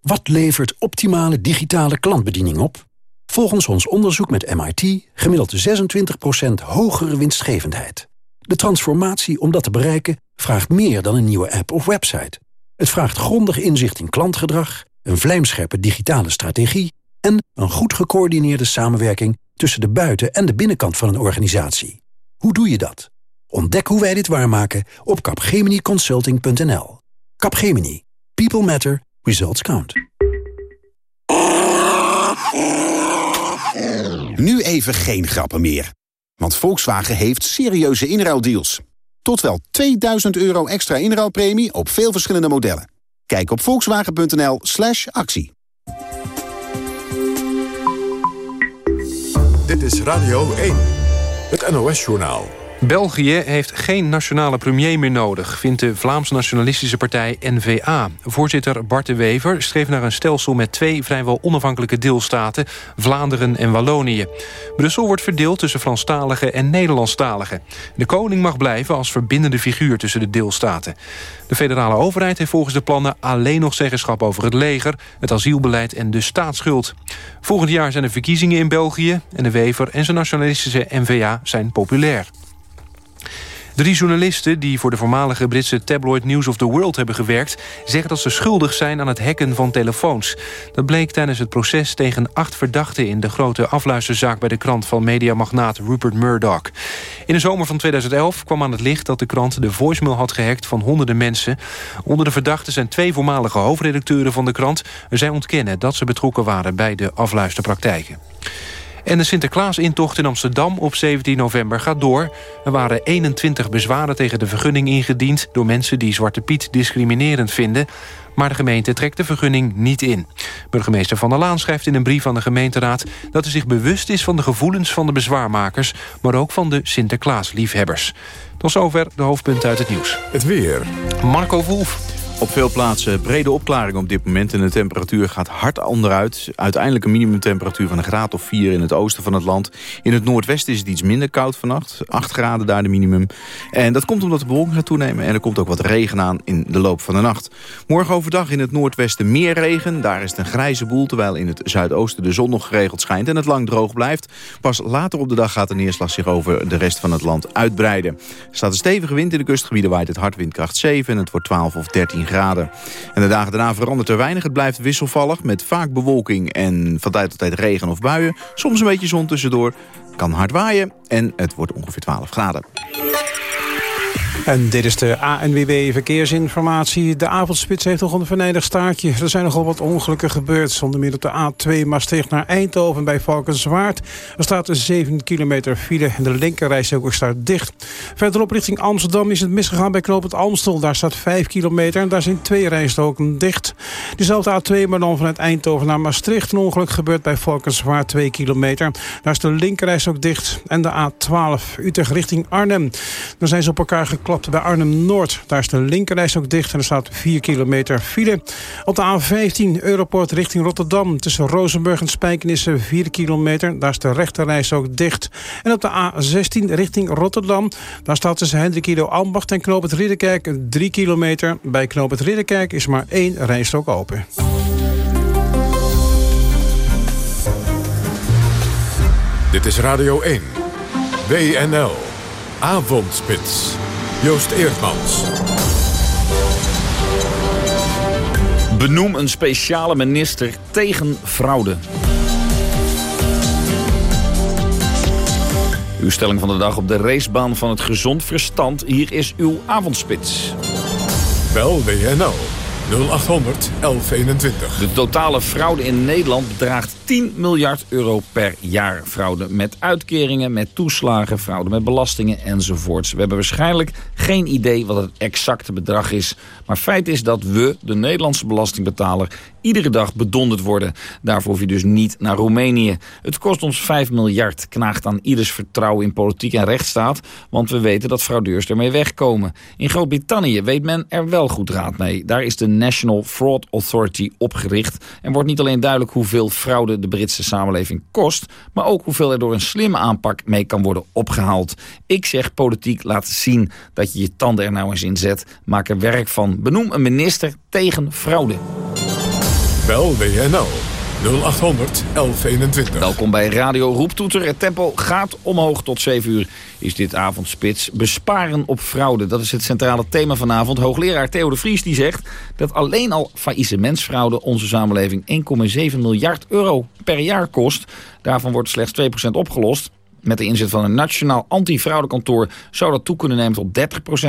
Wat levert optimale digitale klantbediening op? Volgens ons onderzoek met MIT gemiddeld 26% hogere winstgevendheid. De transformatie om dat te bereiken vraagt meer dan een nieuwe app of website. Het vraagt grondig inzicht in klantgedrag, een vlijmscherpe digitale strategie... en een goed gecoördineerde samenwerking tussen de buiten- en de binnenkant van een organisatie. Hoe doe je dat? Ontdek hoe wij dit waarmaken op capgeminiconsulting.nl. Capgemini. People matter. Results count. Nu even geen grappen meer. Want Volkswagen heeft serieuze inruildeals. Tot wel 2000 euro extra inruilpremie op veel verschillende modellen. Kijk op volkswagen.nl slash actie. Dit is Radio 1, het NOS-journaal. België heeft geen nationale premier meer nodig... vindt de Vlaams-nationalistische partij N-VA. Voorzitter Bart de Wever streeft naar een stelsel... met twee vrijwel onafhankelijke deelstaten, Vlaanderen en Wallonië. Brussel wordt verdeeld tussen Franstaligen en Nederlandstaligen. De koning mag blijven als verbindende figuur tussen de deelstaten. De federale overheid heeft volgens de plannen alleen nog zeggenschap over het leger... het asielbeleid en de staatsschuld. Volgend jaar zijn er verkiezingen in België... en de Wever en zijn nationalistische N-VA zijn populair. Drie journalisten die voor de voormalige Britse tabloid News of the World hebben gewerkt... zeggen dat ze schuldig zijn aan het hacken van telefoons. Dat bleek tijdens het proces tegen acht verdachten... in de grote afluisterzaak bij de krant van mediamagnaat Rupert Murdoch. In de zomer van 2011 kwam aan het licht dat de krant de voicemail had gehackt... van honderden mensen. Onder de verdachten zijn twee voormalige hoofdredacteuren van de krant. Zij ontkennen dat ze betrokken waren bij de afluisterpraktijken. En de Sinterklaasintocht in Amsterdam op 17 november gaat door. Er waren 21 bezwaren tegen de vergunning ingediend... door mensen die Zwarte Piet discriminerend vinden. Maar de gemeente trekt de vergunning niet in. Burgemeester Van der Laan schrijft in een brief aan de gemeenteraad... dat hij zich bewust is van de gevoelens van de bezwaarmakers... maar ook van de Sinterklaasliefhebbers. Tot zover de hoofdpunten uit het nieuws. Het weer. Marco Wolf. Op veel plaatsen brede opklaring op dit moment en de temperatuur gaat hard onderuit. Uiteindelijk een minimumtemperatuur van een graad of 4 in het oosten van het land. In het noordwesten is het iets minder koud vannacht. 8 graden daar de minimum. En dat komt omdat de bewolking gaat toenemen en er komt ook wat regen aan in de loop van de nacht. Morgen overdag in het noordwesten meer regen. Daar is het een grijze boel, terwijl in het zuidoosten de zon nog geregeld schijnt en het lang droog blijft. Pas later op de dag gaat de neerslag zich over de rest van het land uitbreiden. Er staat een stevige wind in de kustgebieden, waait het hard windkracht 7 en het wordt 12 of 13 graden. En de dagen daarna verandert er weinig. Het blijft wisselvallig met vaak bewolking en van tijd tot tijd regen of buien. Soms een beetje zon tussendoor. Kan hard waaien en het wordt ongeveer 12 graden. En dit is de ANWB Verkeersinformatie. De avondspits heeft nog een venijnig staartje. Er zijn nogal wat ongelukken gebeurd. Zonder meer op de A2 Maastricht naar Eindhoven bij Valkenswaard. Er staat een 7 kilometer file en de linkerrijstrook staat dicht. Verderop richting Amsterdam is het misgegaan bij knooppunt Amstel. Daar staat 5 kilometer en daar zijn twee rijstroken dicht. Dezelfde A2 maar dan vanuit Eindhoven naar Maastricht. Een ongeluk gebeurt bij Valkenswaard 2 kilometer. Daar is de linkerrijstrook dicht. En de A12 Utrecht richting Arnhem. Dan zijn ze op elkaar geklapt Bij Arnhem-Noord, daar is de linkerreis ook dicht... en er staat 4 kilometer file. Op de A15 Europort richting Rotterdam... tussen Rozenburg en Spijkenissen 4 kilometer. Daar is de rechterreis ook dicht. En op de A16 richting Rotterdam... daar staat tussen Hendrik Ido Ambacht en Knoop het Ridderkerk 3 kilometer. Bij Knoop het Ridderkerk is maar één rijstrook open. Dit is Radio 1. WNL. Avondspits. Joost Eerdmans. Benoem een speciale minister tegen fraude. Uw stelling van de dag op de racebaan van het gezond verstand. Hier is uw avondspits. Bel WNL 0800 1121. De totale fraude in Nederland bedraagt 10 miljard euro per jaar. Fraude met uitkeringen, met toeslagen, fraude met belastingen enzovoorts. We hebben waarschijnlijk geen idee wat het exacte bedrag is. Maar feit is dat we, de Nederlandse belastingbetaler, iedere dag bedonderd worden. Daarvoor hoef je dus niet naar Roemenië. Het kost ons 5 miljard, knaagt aan ieders vertrouwen in politiek en rechtsstaat. Want we weten dat fraudeurs ermee wegkomen. In Groot-Brittannië weet men er wel goed raad mee. Daar is de National Fraud Authority opgericht. En wordt niet alleen duidelijk hoeveel fraude de Britse samenleving kost... maar ook hoeveel er door een slimme aanpak mee kan worden opgehaald. Ik zeg politiek laat zien dat je je tanden er nou eens in zet. Maak er werk van. Benoem een minister tegen fraude. Bel WNL 0800 1121. Welkom bij Radio Roeptoeter. Het tempo gaat omhoog tot 7 uur. Is dit avondspits. Besparen op fraude. Dat is het centrale thema vanavond. Hoogleraar Theo de Vries die zegt dat alleen al faillissementsfraude onze samenleving 1,7 miljard euro per jaar kost. Daarvan wordt slechts 2% opgelost. Met de inzet van een nationaal antifraudekantoor zou dat toe kunnen nemen tot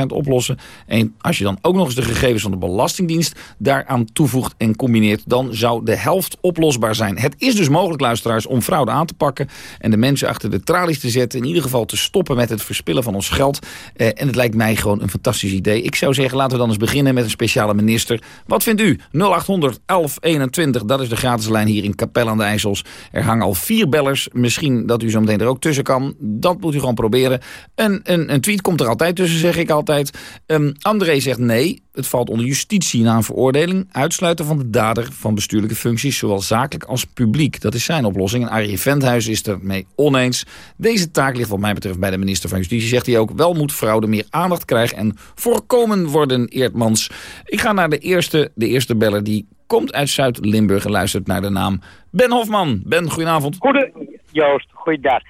30% oplossen. En als je dan ook nog eens de gegevens van de Belastingdienst daaraan toevoegt en combineert, dan zou de helft oplosbaar zijn. Het is dus mogelijk, luisteraars, om fraude aan te pakken en de mensen achter de tralies te zetten. In ieder geval te stoppen met het verspillen van ons geld. Eh, en het lijkt mij gewoon een fantastisch idee. Ik zou zeggen, laten we dan eens beginnen met een speciale minister. Wat vindt u? 0800 1121, dat is de gratis lijn hier in Capelle aan de IJssels. Er hangen al vier bellers. Misschien dat u zo meteen er ook tussen kan. Dat moet u gewoon proberen. Een, een, een tweet komt er altijd tussen, zeg ik altijd. Um, André zegt nee, het valt onder justitie na een veroordeling. Uitsluiten van de dader van bestuurlijke functies, zowel zakelijk als publiek. Dat is zijn oplossing. En Arie Venthuis is ermee oneens. Deze taak ligt wat mij betreft bij de minister van Justitie. Zegt hij ook, wel moet fraude meer aandacht krijgen en voorkomen worden, Eertmans. Ik ga naar de eerste, de eerste beller die komt uit Zuid-Limburg en luistert naar de naam Ben Hofman. Ben, goedenavond. Goede, Joost, goeiedag.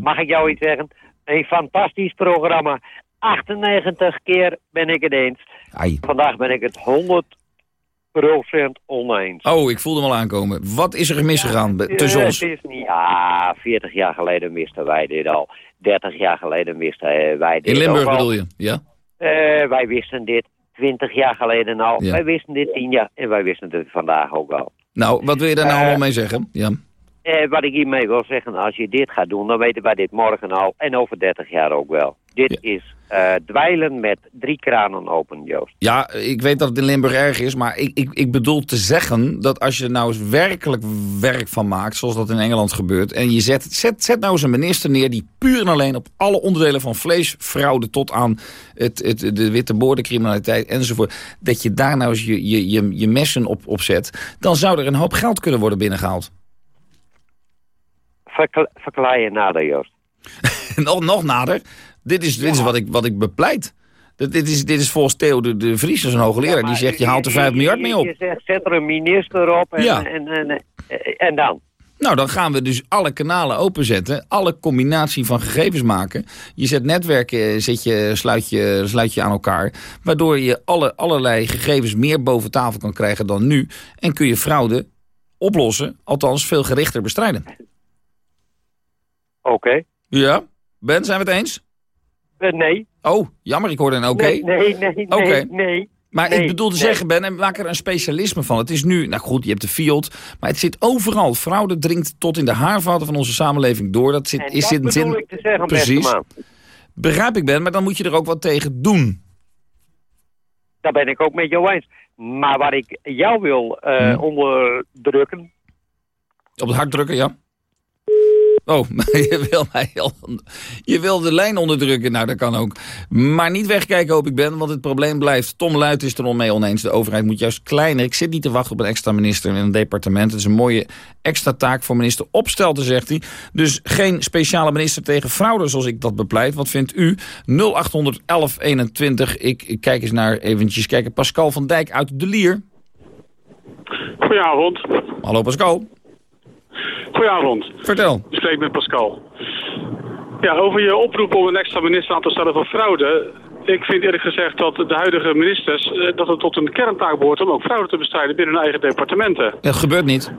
Mag ik jou iets zeggen? Een fantastisch programma. 98 keer ben ik het eens. Ai. Vandaag ben ik het 100 procent oneens. Oh, ik voelde hem al aankomen. Wat is er misgegaan ja, tussen ons? Het is niet, ja, 40 jaar geleden wisten wij dit al. 30 jaar geleden wisten wij dit In Limburg al. bedoel je? Ja. Uh, wij wisten dit 20 jaar geleden al. Ja. Wij wisten dit 10 jaar en wij wisten het vandaag ook al. Nou, wat wil je daar nou Eh, allemaal mee zeggen? Ja. Eh, wat ik hiermee wil zeggen, als je dit gaat doen, dan weten wij dit morgen al en over 30 jaar ook wel. Dit is eh, dweilen met drie kranen open, Joost. Ja, ik weet dat het in Limburg erg is, maar ik, ik, ik bedoel te zeggen dat als je er nou eens werkelijk werk van maakt, zoals dat in Engeland gebeurt, en je zet, zet, zet nou eens een minister neer die puur en alleen op alle onderdelen van vleesfraude tot aan het, het, de witte boordencriminaliteit enzovoort, dat je daar nou eens je, je, je, je messen op, op zet, dan zou er een hoop geld kunnen worden binnengehaald. Verkla verklaar je nader, Joost. nog, nog nader. Dit is, dit is wat, ik, wat ik bepleit. Dit, dit, is, dit is volgens Theo de, de Vries, een hoogleraar. die zegt, je haalt er 5 miljard mee op. Je zegt, zet er een minister op en, Ja. en, en, en, en dan? Nou, dan gaan we dus alle kanalen openzetten. Alle combinatie van gegevens maken. Je zet netwerken, zet je, sluit, je, sluit je aan elkaar. Waardoor je alle, allerlei gegevens meer boven tafel kan krijgen dan nu. En kun je fraude oplossen. Althans, veel gerichter bestrijden. Oké. Ja? Ben, zijn we het eens? Eh, nee. Oh, jammer, ik hoorde een oké. Nee, nee, nee, nee, Oké. nee. Maar nee, ik bedoel te nee. zeggen, Ben, en maak er een specialisme van. Het is nu, nou goed, je hebt de field, maar het zit overal. Fraude dringt tot in de haarvaten van onze samenleving door. Dat zit, En is dat zit, bedoel zit- ik te zeggen, Precies. Begrijp ik, Ben, maar dan moet je er ook wat tegen doen. Daar ben ik ook met jou eens. Maar wat ik jou wil Hm. onderdrukken... Op het hart drukken, ja. Oh, je wil mij Je wil de lijn onderdrukken. Nou, dat kan ook. Maar niet wegkijken, hoop ik ben, want het probleem blijft. Tom Luit is er al mee oneens. De overheid moet juist kleiner. Ik zit niet te wachten op een extra minister in een departement. Het is een mooie extra taak voor minister Opstelten, zegt hij. Dus geen speciale minister tegen fraude, zoals ik dat bepleit. Wat vindt u? 0800 1121. Ik, ik kijk eens naar eventjes kijken. Pascal van Dijk uit De Lier. Goedenavond. Hallo Pascal. Goedenavond. Vertel. Ik spreek met Pascal. Ja, over je oproep om een extra minister aan te stellen voor fraude. Ik vind eerlijk gezegd dat de huidige ministers, eh, dat het tot een kerntaak behoort om ook fraude te bestrijden binnen hun eigen departementen. Dat gebeurt niet.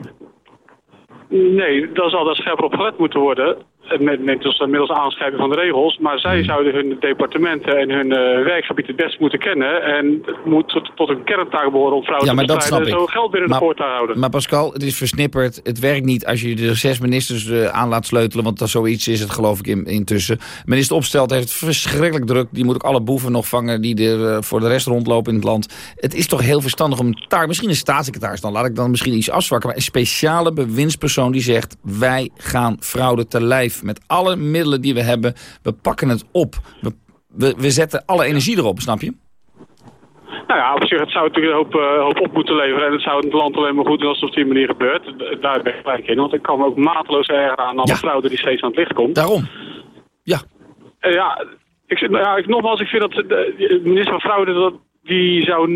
Nee, daar zal daar scherper op gelet moeten worden. Eh, Met, met dus middels aanschrijving van de regels. Maar zij Hmm. zouden hun departementen en hun eh, werkgebied het best moeten kennen. En het moet tot, tot een kerntaak behoren om fraude Ja, maar te dat bestrijden. snap En ik. zo geld binnen Maar- de poort te houden. Maar Pascal, het is versnipperd. Het werkt niet als je er zes ministers eh, aan laat sleutelen. Want dat zoiets is het geloof ik in, intussen. Minister Opstelt heeft het verschrikkelijk druk. Die moet ook alle boeven nog vangen die er eh, voor de rest rondlopen in het land. Het is toch heel verstandig om daar, misschien een staatssecretaris dan, laat ik dan misschien iets afzwakken. Maar een speciale bewindspersoon die zegt, wij gaan fraude te lijf. Met alle middelen die we hebben, we pakken het op. We, we, we zetten alle energie erop, snap je? Nou ja, op zich, het zou natuurlijk een hoop, eh, hoop op moeten leveren. En het zou het land alleen maar goed doen als het op die manier gebeurt. Daar ben ik gelijk in. Want ik kan me ook mateloos ergeren aan alle fraude die steeds aan het licht komt. Daarom. Ja. ja, ik, nou ja, ik, nogmaals, ik vind dat de, de minister van Fraude, dat, die zou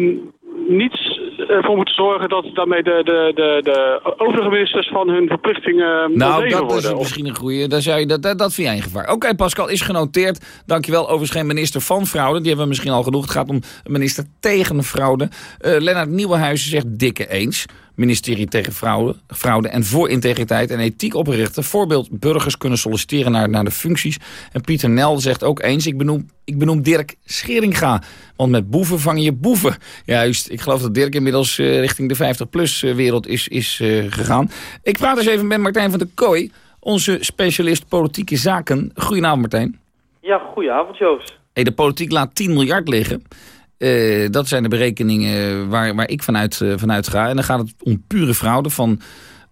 niets ervoor moeten zorgen dat daarmee de, de, de, de overige ministers van hun verplichtingen Nou, dat is. Of- misschien een goede. Dat, zou je, dat, dat, dat vind jij een gevaar. Oké, Pascal, is genoteerd. Dankjewel. Overigens geen minister van fraude. Die hebben we misschien al genoeg. Het gaat om een minister tegen fraude. Eh Lennart Nieuwenhuizen zegt dikke eens. Ministerie tegen fraude, fraude en voor integriteit en ethiek oprichten. Voorbeeld, burgers kunnen solliciteren naar, naar de functies. En Pieter Nel zegt ook eens, ik benoem, ik benoem Dirk Scheringa. Want met boeven vang je boeven. Juist, ik geloof dat Dirk inmiddels eh, richting de 50-plus wereld is, is eh, gegaan. Ik praat eens even met Martijn van der Kooi, onze specialist politieke zaken. Goedenavond Martijn. Ja, goedenavond Joost. Hey, de politiek laat 10 miljard liggen. Eh, dat zijn de berekeningen waar, waar ik vanuit, eh, vanuit ga. En dan gaat het om pure fraude van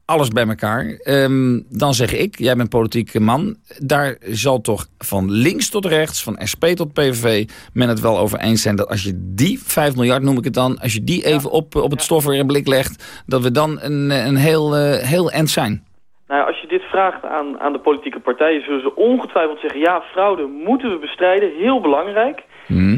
alles bij elkaar. Ehm, dan zeg ik, jij bent politieke man. Daar zal toch van links tot rechts, van SP tot PVV... men het wel over eens zijn dat als je die 5 miljard, noem ik het dan... als je die even op, op het stof weer in blik legt... dat we dan een, een heel, eh, heel end zijn. Nou als je dit vraagt aan, aan de politieke partijen, zullen ze ongetwijfeld zeggen... ja, fraude moeten we bestrijden, heel belangrijk.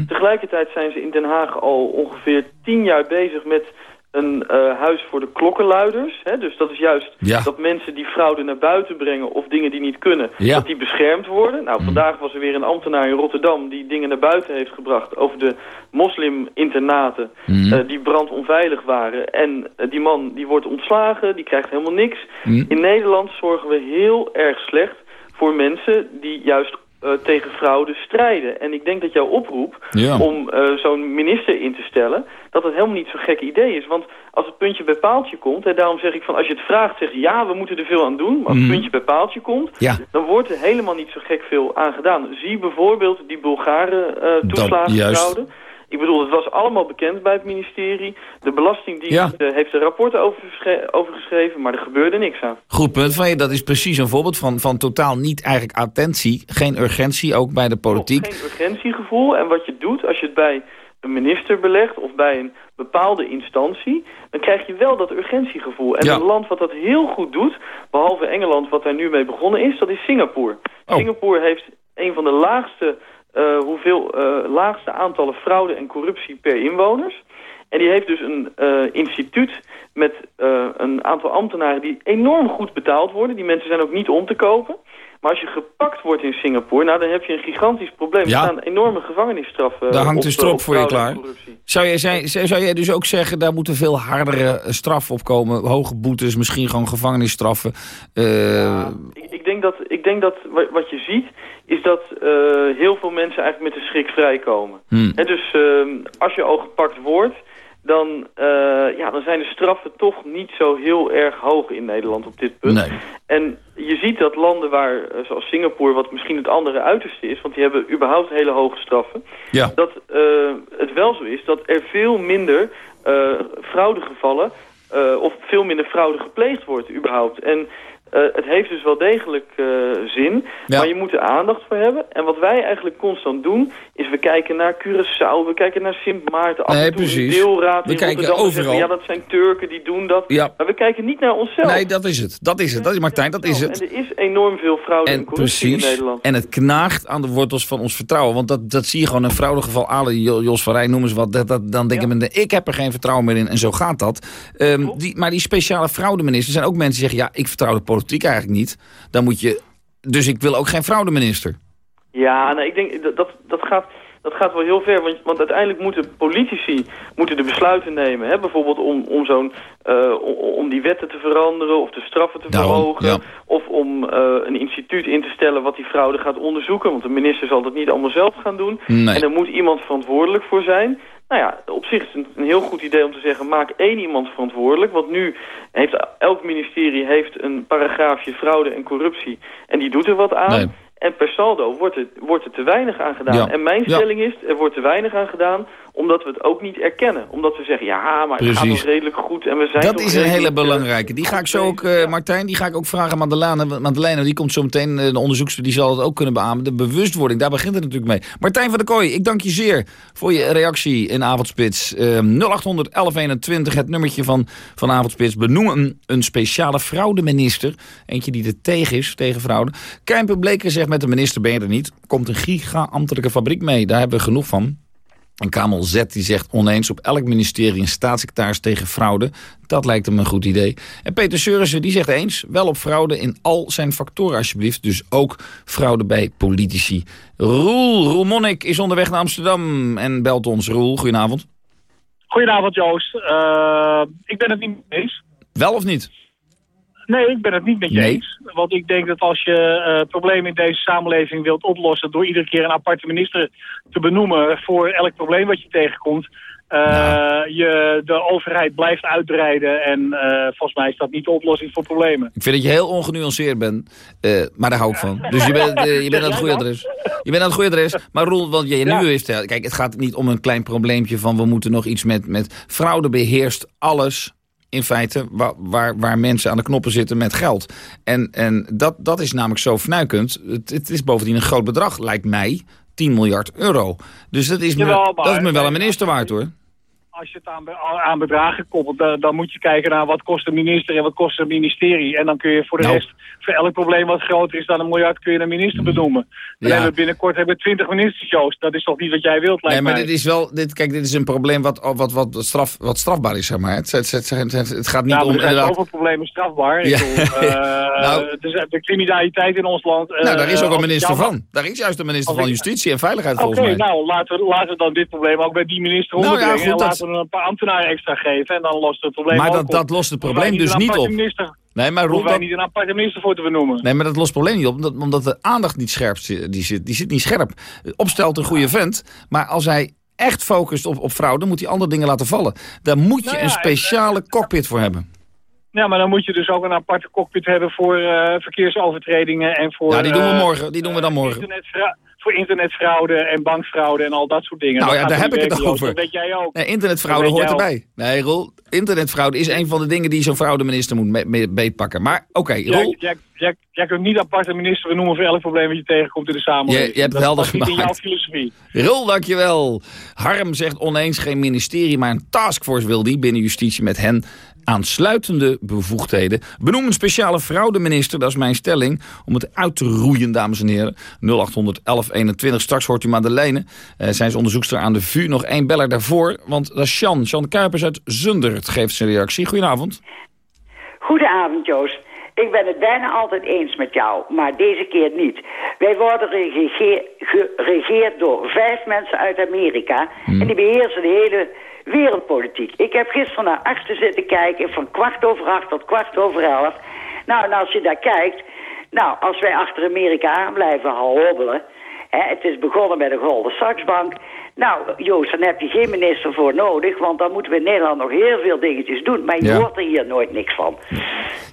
Tegelijkertijd zijn ze in Den Haag al ongeveer tien jaar bezig met een eh, huis voor de klokkenluiders. Hè? Dus dat is juist Ja. dat mensen die fraude naar buiten brengen of dingen die niet kunnen, Ja. dat die beschermd worden. Nou, vandaag was er weer een ambtenaar in Rotterdam die dingen naar buiten heeft gebracht over de mosliminternaten Mhm. eh, die brandonveilig waren. En eh, die man die wordt ontslagen, die krijgt helemaal niks. In Nederland zorgen we heel erg slecht voor mensen die juist eh, tegen fraude strijden. En ik denk dat jouw oproep Ja. om eh, zo'n minister in te stellen... dat het helemaal niet zo'n gek idee is. Want als het puntje bij paaltje komt... en daarom zeg ik van als je het vraagt, zeg je... ja, we moeten er veel aan doen. Maar als het Mhm. puntje bij paaltje komt... Ja. dan wordt er helemaal niet zo gek veel aan gedaan. Zie bijvoorbeeld die Bulgaren eh toeslagenfraude. Ik bedoel, het was allemaal bekend bij het ministerie. De Belastingdienst Ja. eh, heeft er rapporten over, over geschreven... maar er gebeurde niks aan. Goed punt van je. Dat is precies een voorbeeld van, van totaal niet eigenlijk attentie. Geen urgentie, ook bij de politiek. geen urgentiegevoel. En wat je doet, als je het bij een minister belegt of bij een bepaalde instantie, dan krijg je wel dat urgentiegevoel. En Ja. een land wat dat heel goed doet, behalve Engeland wat daar nu mee begonnen is, dat is Singapore. Oh. Singapore heeft een van de laagste, hoeveel, eh, laagste aantallen fraude en corruptie per inwoners. En die heeft dus een eh, instituut met eh, een aantal ambtenaren die enorm goed betaald worden. Die mensen zijn ook niet om te kopen. Maar als je gepakt wordt in Singapore, nou, dan heb je een gigantisch probleem. Ja. Er staan enorme gevangenisstraffen. Daar eh, hangt op, een strop op voor je klaar. Zou jij, zou jij dus ook zeggen, daar moeten veel hardere straffen op komen? Hoge boetes, misschien gewoon gevangenisstraffen. Eh, Ik, ik, denk dat, ik denk dat wa- wat je ziet, is dat eh, heel veel mensen eigenlijk met de schrik vrijkomen. Hmm. Dus ehm, als je al gepakt wordt, dan, eh, ja, dan zijn de straffen toch niet zo heel erg hoog in Nederland op dit punt. Nee. En je ziet dat landen waar, eh, zoals Singapore, wat misschien het andere uiterste is, want die hebben überhaupt hele hoge straffen, Ja. dat eh, het wel zo is dat er veel minder fraudegevallen, of veel minder fraude gepleegd wordt überhaupt. En Eh, het heeft dus wel degelijk eh, zin, Ja. maar je moet er aandacht voor hebben. En wat wij eigenlijk constant doen, is we kijken naar Curaçao, we kijken naar Sint Maarten, af Nee, en toe een deelraad We in kijken Rotterdam en zeggen, overal. ja, dat zijn Turken die doen dat. Ja. Maar we kijken niet naar onszelf. Nee, dat is het. Dat is het. Dat is Martijn, dat is het. En er is enorm veel fraude en, En corruptie in. Nederland. En het knaagt aan de wortels van ons vertrouwen. Want dat, dat zie je gewoon in fraudegeval. Ale, Jo- Jos van Rij, noem eens wat. Dat, dat, dan denken mensen, ik heb er geen vertrouwen meer in. En zo gaat dat. Ehm, die, maar die speciale fraudeminister zijn ook mensen die zeggen... ja, ik vertrouw de politiek eigenlijk niet. Dan moet je... Dus ik wil ook geen fraudeminister. Ja, nou, ik denk dat dat, dat gaat... Dat gaat wel heel ver, want, want uiteindelijk moeten politici moeten de besluiten nemen. Hè? Bijvoorbeeld om, om, zo'n, eh, om, om die wetten te veranderen of de straffen te Daarom, verhogen. ja. Of om eh, een instituut in te stellen wat die fraude gaat onderzoeken. Want de minister zal dat niet allemaal zelf gaan doen. Nee. En er moet iemand verantwoordelijk voor zijn. Nou ja, op zich is het een, heel goed idee om te zeggen... maak één iemand verantwoordelijk. Want nu heeft elk ministerie heeft een paragraafje fraude en corruptie. En die doet er wat aan. Nee. En per saldo wordt er, wordt er te weinig aan gedaan. Ja. En mijn Ja. stelling is, er wordt te weinig aan gedaan... omdat we het ook niet erkennen. Omdat we zeggen, ja, maar het gaat nog redelijk goed... en we zijn Dat is een hele eh, belangrijke. Die ga ik zo ook, eh, Martijn, die ga ik ook vragen aan Madeleine. Die komt zo meteen, eh, de onderzoekster, die zal het ook kunnen beamen. De bewustwording, daar begint het natuurlijk mee. Martijn van der Kooi, ik dank je zeer voor je reactie in Avondspits. Eh 0800 1121, het nummertje van, van Avondspits. Benoem een, een speciale fraudeminister. Eentje die er tegen is, tegen fraude. Kijmper Bleker zegt met de minister ben je er niet. Komt een giga-ambtelijke fabriek mee, daar hebben we genoeg van. En Kamel Z die zegt oneens op elk ministerie een staatssecretaris tegen fraude. Dat lijkt hem een goed idee. En Peter Seurissen die zegt eens, wel op fraude in al zijn factoren alsjeblieft. Dus ook fraude bij politici. Roel, Roel Monnik is onderweg naar Amsterdam en belt ons. Roel, goedenavond. Goedenavond Joost. Eh, ik ben het niet mee eens. Wel of niet? Nee, ik ben het niet met je Nee. eens. Want ik denk dat als je eh, problemen in deze samenleving wilt oplossen... door iedere keer een aparte minister te benoemen voor elk probleem wat je tegenkomt... eh, je de overheid blijft uitbreiden. En eh, volgens mij is dat niet de oplossing voor problemen. Ik vind dat je heel ongenuanceerd bent, maar daar hou ik van. Dus je bent, je bent aan het goede adres. Je bent aan het goede adres. Maar Roel, want jij nu heeft... Kijk, het gaat niet om een klein probleempje van... we moeten nog iets met, met fraude beheerst alles in feite waar, waar, waar mensen aan de knoppen zitten met geld. En, en dat, dat is namelijk zo fnuikend. Het, het is bovendien een groot bedrag, lijkt mij. 10 miljard euro. Dus dat is me, Jawel, maar- dat is me wel een minister waard hoor. Als je het aan, be- aan bedragen koppelt, dan, dan moet je kijken naar wat kost de minister en wat kost het ministerie. En dan kun je voor de Nou. rest, voor elk probleem wat groter is dan een miljard, kun je een minister benoemen. Dan Ja. hebben we binnenkort hebben we 20 ministers, Joost. Dat is toch niet wat jij wilt, lijkt Nee, maar mij. dit is wel, dit, kijk, dit is een probleem wat, wat, wat, straf, wat strafbaar is, zeg maar. Het, het, het, gaat niet om er zijn inderdaad... problemen strafbaar. Ik Ja. bedoel, eh, Nou. dus de criminaliteit in ons land... eh, Nou, daar is ook een minister van. Daar is juist een minister van Justitie en Veiligheid Oké, volgens mij. nou, laten we, laten we dan dit probleem ook bij die minister Nou ja, onderbrengen. goed, dat- een paar ambtenaren extra geven. En dan lost het probleem Maar dat, op. dat lost het probleem dus niet op. Minister, Nee, maar hoeven dat, niet een aparte minister voor te benoemen. nee, maar dat lost het probleem niet op. Omdat, omdat de aandacht niet scherp zit. Die zit, die zit niet scherp. Opstelt een goede vent. Maar als hij echt focust op, op fraude, moet hij andere dingen laten vallen. Daar moet je Nou ja, een speciale cockpit voor hebben. Ja, maar dan moet je dus ook een aparte cockpit hebben voor eh, verkeersovertredingen en voor... Ja, die doen we eh, morgen. Die doen we dan morgen. internetvra- voor internetfraude en bankfraude en al dat soort dingen. Nou Dat ja, daar heb ik het over. Dat weet jij ook. Nee, internetfraude Dat hoort erbij. Nee, Roel, internetfraude is een van de dingen die zo'n fraudeminister moet beetpakken. Maar oké, Jij, Roel, jij, jij, jij kunt niet aparte minister benoemen voor elk probleem wat je tegenkomt in de samenleving. Je- je hebt het Dat- helder dat niet in jouw gemaakt. filosofie. Rol, dankjewel. Harm zegt oneens geen ministerie, maar een taskforce wil die binnen justitie met hen aansluitende bevoegdheden. Benoem een speciale fraudeminister, dat is mijn stelling, om het uit te roeien, dames en heren. 0800 1121, straks hoort u Madeleine. Eh zij is onderzoekster aan de VU. Nog één beller daarvoor, want dat is Jan. Jan Kuipers uit Zundert geeft zijn reactie. Goedenavond. Goedenavond, Joost. Ik ben het bijna altijd eens met jou, maar deze keer niet. Wij worden gerege- geregeerd door vijf mensen uit Amerika... en die beheersen de hele wereldpolitiek. Ik heb gisteren naar achter zitten kijken, van kwart over acht tot kwart over elf. Nou, en als je daar kijkt... Nou, als wij achter Amerika aan blijven hobbelen... Hè, het is begonnen met de Golden Sachs Bank... Nou, Joost, dan heb je geen minister voor nodig... want dan moeten we in Nederland nog heel veel dingetjes doen. Maar je Ja. hoort er hier nooit niks van.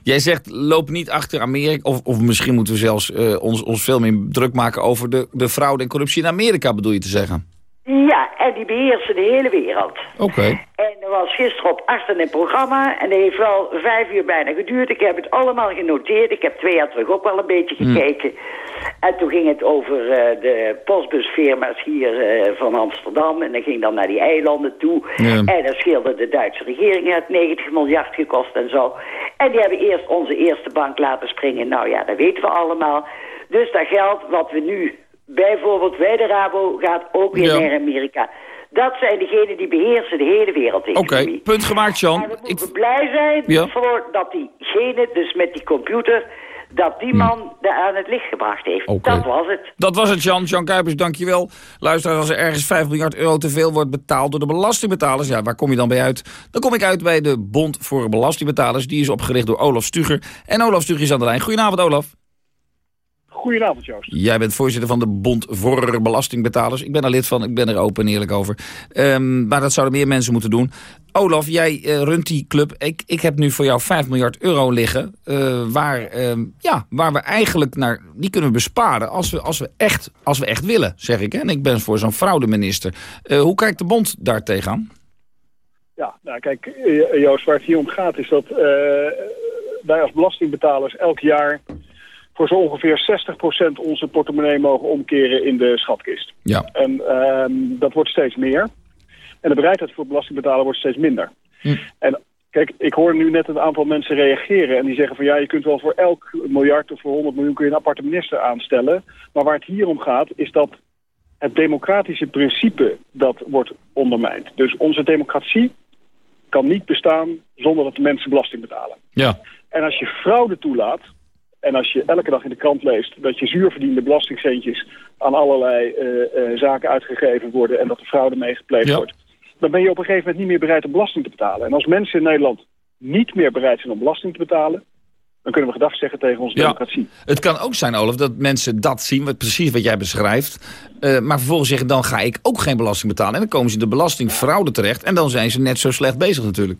Jij zegt, loop niet achter Amerika, of, of misschien moeten we zelfs eh, ons, ons veel meer druk maken over de, de fraude en corruptie in Amerika, bedoel je te zeggen? Ja, en die beheersen de hele wereld. Oké. En dat was gisteren op 8 in het programma. En dat heeft wel vijf uur bijna geduurd. Ik heb het allemaal genoteerd. Ik heb twee jaar terug ook wel een beetje Hmm. gekeken. En toen ging het over eh, de postbusfirma's hier eh, van Amsterdam. En dat ging dan naar die eilanden toe. Ja. En dat scheelde de Duitse regering. Het 90 miljard gekost en zo. En die hebben eerst onze eerste bank laten springen. Nou ja, dat weten we allemaal. Dus dat geld wat we nu... Bijvoorbeeld bij de Rabo gaat ook weer Ja. naar Amerika. Dat zijn degenen die beheersen de hele wereld. Oké, punt gemaakt, Jan. En we moeten blij zijn Ja. voor dat diegene, dus met die computer, dat die man daar aan het licht gebracht heeft. Hm. Dat was het. Dat was het, Jan. Jan Kuipers, dankjewel. Luister, als er ergens 5 miljard euro te veel wordt betaald door de belastingbetalers... ja, waar kom je dan bij uit? Dan kom ik uit bij de Bond voor Belastingbetalers. Die is opgericht door Olaf Stuger. En Olaf Stuger is aan de lijn. Goedenavond, Olaf. Goedenavond, Joost. Jij bent voorzitter van de Bond voor Belastingbetalers. Ik ben er lid van, ik ben er open en eerlijk over. Ehm, maar dat zouden meer mensen moeten doen. Olaf, jij eh, runt die club. Ik, ik heb nu voor jou 5 miljard euro liggen... eh, waar, ehm, ja, waar we eigenlijk naar... die kunnen we besparen als we, als we, echt, als we echt willen, zeg ik. Hè? En ik ben voor zo'n fraudeminister. Eh hoe kijkt de bond daar tegenaan? Ja, nou kijk, Joost, waar het hier om gaat is dat wij als belastingbetalers elk jaar voor zo ongeveer 60% onze portemonnee mogen omkeren in de schatkist. Ja. En ehm, dat wordt steeds meer. En de bereidheid voor belastingbetaler wordt steeds minder. Hm. En kijk, ik hoor nu net een aantal mensen reageren en die zeggen van ja, je kunt wel voor elk miljard of voor 100 miljoen kun je een aparte minister aanstellen. Maar waar het hier om gaat is dat het democratische principe dat wordt ondermijnd. Dus onze democratie kan niet bestaan zonder dat de mensen belasting betalen. Ja. En als je fraude toelaat, en als je elke dag in de krant leest dat je zuurverdiende belastingcentjes aan allerlei eh, eh, zaken uitgegeven worden en dat er fraude mee gepleegd Ja. wordt, dan ben je op een gegeven moment niet meer bereid om belasting te betalen. En als mensen in Nederland niet meer bereid zijn om belasting te betalen, dan kunnen we gedag zeggen tegen onze Ja. democratie. Het kan ook zijn, Olaf, dat mensen dat zien, wat, precies wat jij beschrijft. eh, maar vervolgens zeggen, dan ga ik ook geen belasting betalen. En dan komen ze in de belastingfraude terecht. En dan zijn ze net zo slecht bezig natuurlijk.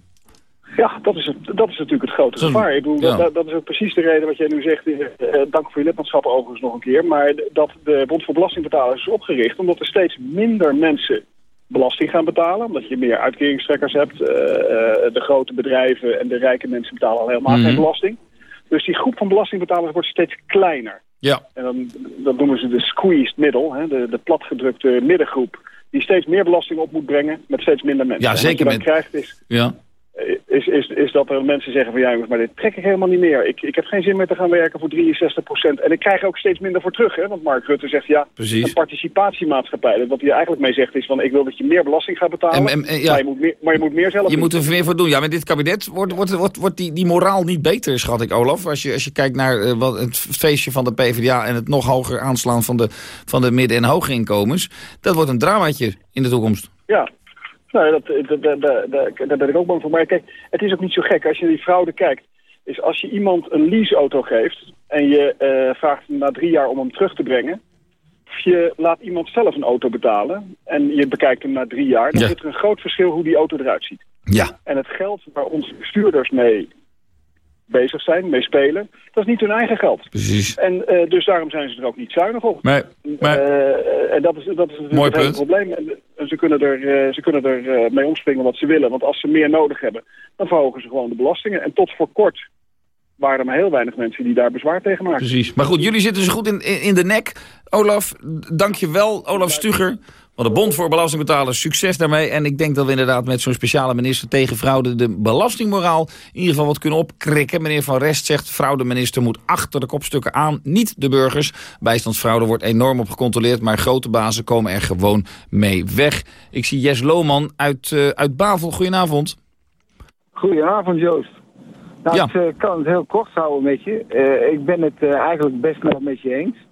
Ja, dat is, het, dat is natuurlijk het grote gevaar. Ik bedoel, ja. dat, dat is ook precies de reden wat jij nu zegt. eh, eh, dank voor je lidmaatschap overigens nog een keer. Maar dat de Bond voor Belastingbetalers is opgericht... omdat er steeds minder mensen belasting gaan betalen. Omdat je meer uitkeringstrekkers hebt. eh, de grote bedrijven en de rijke mensen betalen al helemaal Mhm. geen belasting. Dus die groep van belastingbetalers wordt steeds kleiner. Ja. En dan, dat noemen ze de squeezed middle, hè, de, de platgedrukte middengroep... die steeds meer belasting op moet brengen met steeds minder mensen. Ja, En zeker Wat je dan met- krijgt is Ja. Is, is, is dat er mensen zeggen van ja, jongens, maar dit trek ik helemaal niet meer. Ik, ik heb geen zin meer te gaan werken voor 63% En ik krijg er ook steeds minder voor terug. Hè? Want Mark Rutte zegt ja, Precies. een participatiemaatschappij. Wat hij eigenlijk mee zegt is van ik wil dat je meer belasting gaat betalen. En- en- en- ja. maar, je moet meer, maar je moet meer zelf Je doen. moet er meer voor doen. Ja, met dit kabinet wordt, wordt, wordt, wordt die, die moraal niet beter, schat ik, Olaf. Als je, als je kijkt naar eh, wat, het feestje van de PvdA... en het nog hoger aanslaan van de, van de midden- en hoge inkomens... dat wordt een dramaatje in de toekomst. Ja, nou, dat, dat, dat, dat- daar ben ik ook bang voor. Maar kijk, het is ook niet zo gek. Als je naar die fraude kijkt, is als je iemand een leaseauto geeft... en je eh, vraagt hem na drie jaar om hem terug te brengen... of je laat iemand zelf een auto betalen... en je bekijkt hem na drie jaar... dan Ja. zit er een groot verschil hoe die auto eruit ziet. Ja. En het geld waar onze bestuurders mee bezig zijn, mee spelen... dat is niet hun eigen geld. Precies. En eh, dus daarom zijn ze er ook niet zuinig op. Nee, maar- Eh, en dat is, dat is Mooi het hele probleem. En, en ze kunnen er, eh, ze kunnen er mee omspringen wat ze willen. Want als ze meer nodig hebben, dan verhogen ze gewoon de belastingen. En tot voor kort waren er maar heel weinig mensen die daar bezwaar tegen maken. Precies. Maar goed, jullie zitten zo goed in, in, in de nek. Olaf, dank je wel. Olaf Stuger van de Bond voor Belastingbetalers. Succes daarmee. En ik denk dat we inderdaad met zo'n speciale minister tegen fraude... de belastingmoraal in ieder geval wat kunnen opkrikken. Meneer Van Rest zegt, fraudeminister moet achter de kopstukken aan. Niet de burgers. Bijstandsfraude wordt enorm op gecontroleerd... maar grote bazen komen er gewoon mee weg. Ik zie Jes Lohman uit, eh, uit Bavel. Goedenavond. Goedenavond Joost. Nou, ik eh, kan het heel kort houden met je. Eh, ik ben het eigenlijk best wel met je eens.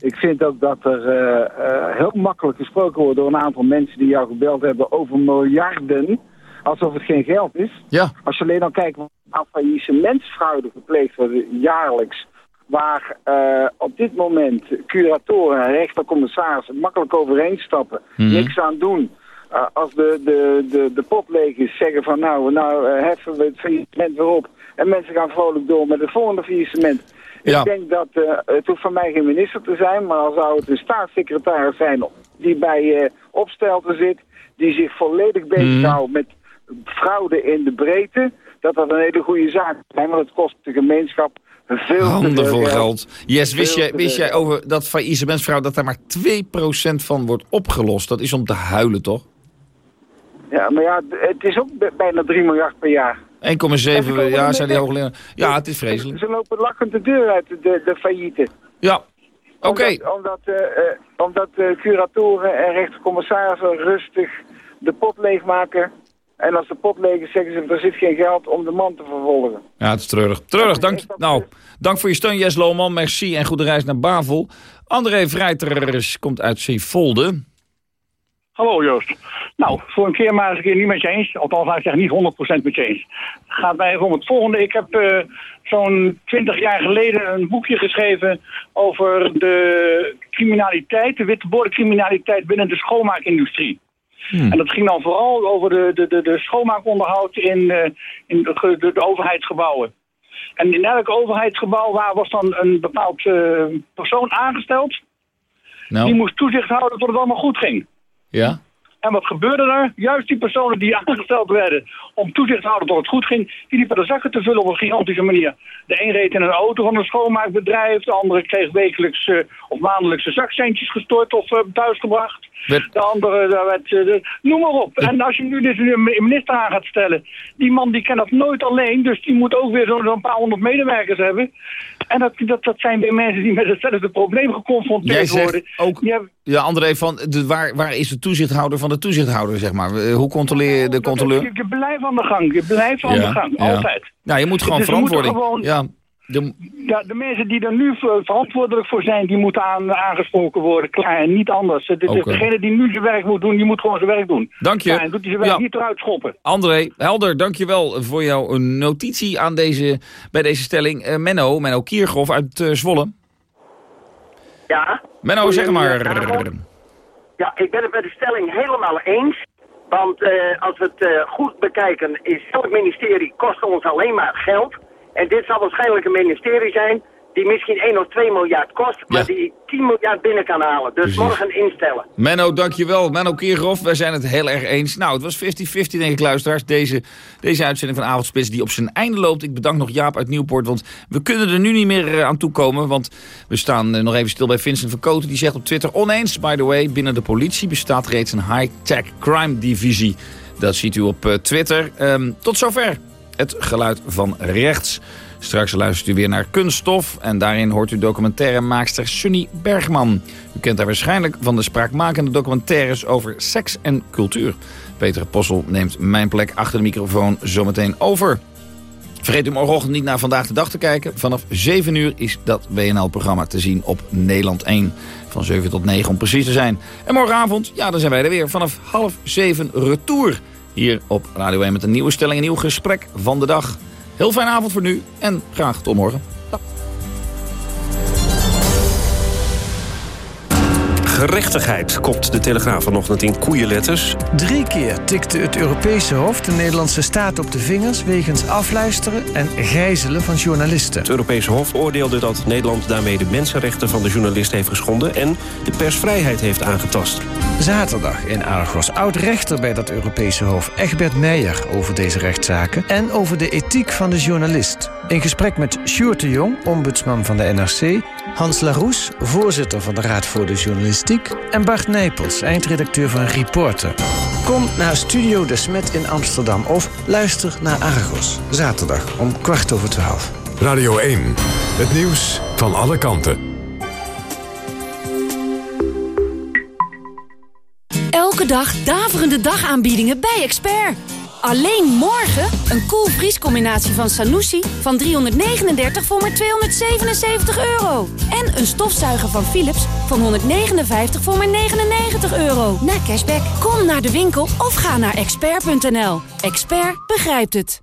Ik vind ook dat er eh, eh, heel makkelijk gesproken wordt door een aantal mensen die jou gebeld hebben over miljarden. Alsof het geen geld is. Ja. Als je alleen al kijkt wat aan faillissementsfraude gepleegd worden jaarlijks. Waar eh, op dit moment curatoren en rechtercommissarissen makkelijk overheen stappen. Mhm. Niks aan doen. Uh, als de, de, de, de pot leeg is, zeggen van nou, nou uh, heffen we het faillissement weer op. En mensen gaan vrolijk door met het volgende faillissement. Ja. Ik denk dat eh, het hoeft van mij geen minister te zijn, maar al zou het een staatssecretaris zijn die bij eh opstelten zit, die zich volledig bezighoudt met fraude in de breedte, dat dat een hele goede zaak is. Want het kost de gemeenschap veel te Handen veel vol geld. Yes, wist jij, wist jij over dat faillissementsvrouw... dat daar maar 2% van wordt opgelost? Dat is om te huilen, toch? 1,7, Ja, maar ja, het is ook bijna 3 miljard per jaar. Ja, zijn die hoogleraar. Ja, het is vreselijk. Ze lopen lachend de deur uit, de, de failliete. Ja, oké. Omdat, omdat, eh, eh, omdat eh, curatoren en rechtercommissarissen rustig de pot leegmaken. En als de pot leeg is, zeggen ze, er zit geen geld om de man te vervolgen. Ja, het is treurig. Treurig, dank, nou, dank voor je steun, Jes Lohman. Merci en goede reis naar Bavel. André Vrijters komt uit Zeevolde. Hallo Joost. Nou, voor een keer maar eens een keer niet met je eens. Althans, ik zeggen, niet 100% met je eens. Gaat mij even om het volgende. Ik heb eh, zo'n 20 jaar geleden een boekje geschreven over de criminaliteit, de witteboordencriminaliteit binnen de schoonmaakindustrie. En dat ging dan vooral over de, de, de, de schoonmaakonderhoud in, eh, in de, de overheidsgebouwen. En in elk overheidsgebouw waar was dan een bepaald eh, persoon aangesteld. Nou. Die moest toezicht houden tot het allemaal goed ging. Ja? En wat gebeurde er? Juist die personen die aangesteld werden om toezicht te houden tot het goed ging, die liepen de zakken te vullen op een gigantische manier. De een reed in een auto van een schoonmaakbedrijf, de andere kreeg wekelijks eh, of maandelijkse zakcentjes gestort of eh, thuisgebracht. De andere, daar werd, eh, noem maar op. En als je nu dus een minister aan gaat stellen, die man die kan dat nooit alleen, dus die moet ook weer zo'n paar honderd medewerkers hebben. En dat, dat, dat zijn weer mensen die met hetzelfde probleem geconfronteerd Jij worden. ook, ja, André, van de, waar, waar is de toezichthouder van de toezichthouder, zeg maar? Eh, Hoe controleer je de controleur? Je, je blijft aan de gang, je blijft aan de gang, ja. altijd. Nou, je moet gewoon Dus moeten verantwoording... gewoon- Ja, de, Ja, de mensen die er nu ver- verantwoordelijk voor zijn, die moeten aan, aangesproken worden. Klaar, en niet anders. Het is Oké. Degene die nu zijn werk moet doen, die moet gewoon zijn werk doen. Dank je. Ja, en doet hij zijn werk Ja. niet eruit schoppen. André, helder, dankjewel voor jouw notitie aan deze, bij deze stelling. Eh, Menno, Menno Kiergrof uit eh, Zwolle. Ja. Menno, zeg maar. Ja, ik ben het met de stelling helemaal eens. Want eh, als we het eh, goed bekijken, is elk ministerie kost ons alleen maar geld. En dit zal waarschijnlijk een ministerie zijn die misschien 1 of 2 miljard kost, maar die 10 miljard binnen kan halen. Dus morgen instellen. Menno, dankjewel. Menno Kiergrof, wij zijn het heel erg eens. Nou, het was 50-50 denk ik, luisteraars. Deze, deze uitzending van Avondspits die op zijn einde loopt. Ik bedank nog Jaap uit Nieuwpoort, want we kunnen er nu niet meer eh, aan toekomen. Want we staan eh, nog even stil bij Vincent van Koten. Die zegt op Twitter oneens, by the way, binnen de politie bestaat reeds een high-tech crime divisie. Dat ziet u op eh, Twitter. Ehm, tot zover het geluid van rechts. Straks luistert u weer naar Kunststof en daarin hoort u documentairemaakster Sunny Bergman. U kent haar waarschijnlijk van de spraakmakende documentaires over seks en cultuur. Peter Possel neemt mijn plek achter de microfoon zometeen over. Vergeet u morgenochtend niet naar Vandaag de Dag te kijken. Vanaf 7 uur is dat WNL-programma te zien op Nederland 1. Van 7 tot 9 om precies te zijn. En morgenavond, ja, dan zijn wij er weer vanaf half 7 retour. Hier op Radio 1 met een nieuwe stelling, een nieuw gesprek van de dag. Heel fijne avond voor nu en graag tot morgen. Gerechtigheid, kopt de Telegraaf vanochtend in koeienletters. Drie keer tikte het Europese Hof de Nederlandse staat op de vingers... wegens afluisteren en gijzelen van journalisten. Het Europese Hof oordeelde dat Nederland daarmee de mensenrechten van de journalist heeft geschonden... en de persvrijheid heeft aangetast. Zaterdag in Argos oud-rechter bij dat Europese Hof Egbert Meijer over deze rechtszaken... en over de ethiek van de journalist. In gesprek met Sjoerd de Jong, ombudsman van de NRC... Hans Laroes, voorzitter van de Raad voor de Journalistiek... en Bart Nijpels, eindredacteur van Reporter. Kom naar Studio De Smet in Amsterdam of luister naar Argos. Zaterdag om kwart over twaalf. Radio 1, het nieuws van alle kanten. Elke dag daverende dagaanbiedingen bij Expert. Alleen morgen een koel vriescombinatie van Sanusi van 339 voor maar 277 euro. En een stofzuiger van Philips van 159 voor maar 99 euro. Na cashback, kom naar de winkel of ga naar expert.nl. Expert begrijpt het.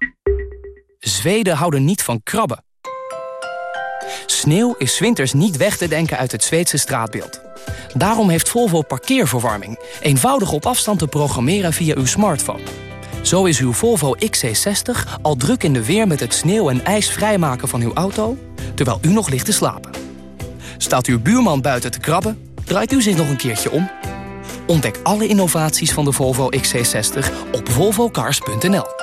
Zweden houden niet van krabben. Sneeuw is winters niet weg te denken uit het Zweedse straatbeeld. Daarom heeft Volvo parkeerverwarming. Eenvoudig op afstand te programmeren via uw smartphone. Zo is uw Volvo XC60 al druk in de weer met het sneeuw en ijs vrijmaken van uw auto... terwijl u nog ligt te slapen. Staat uw buurman buiten te krabben, draait u zich nog een keertje om. Ontdek alle innovaties van de Volvo XC60 op volvocars.nl.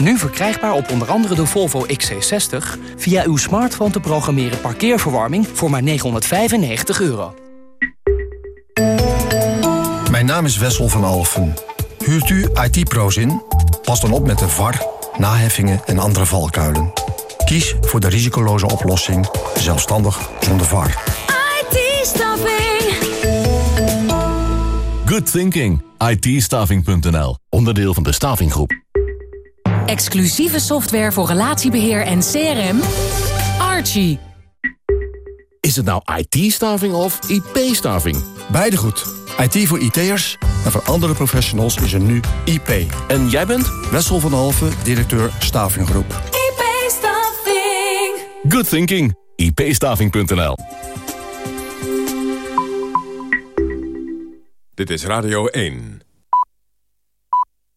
Nu verkrijgbaar op onder andere de Volvo XC60... via uw smartphone te programmeren parkeerverwarming voor maar 995 euro. Mijn naam is Wessel van Alfen. Huurt u IT-pro's in? Pas dan op met de VAR, naheffingen en andere valkuilen. Kies voor de risicoloze oplossing, zelfstandig zonder VAR. IT-staffing. Good thinking. IT-staffing.nl. Onderdeel van de Staffinggroep. Exclusieve software voor relatiebeheer en CRM. Archie. Is het nou IT-staffing of IP-staffing? Beide goed. IT voor IT'ers en voor andere professionals is er nu IP. En jij bent? Wessel van Halve, directeur Stavinggroep. IP-staffing. Good thinking. IP-staffing.nl. Dit is Radio 1.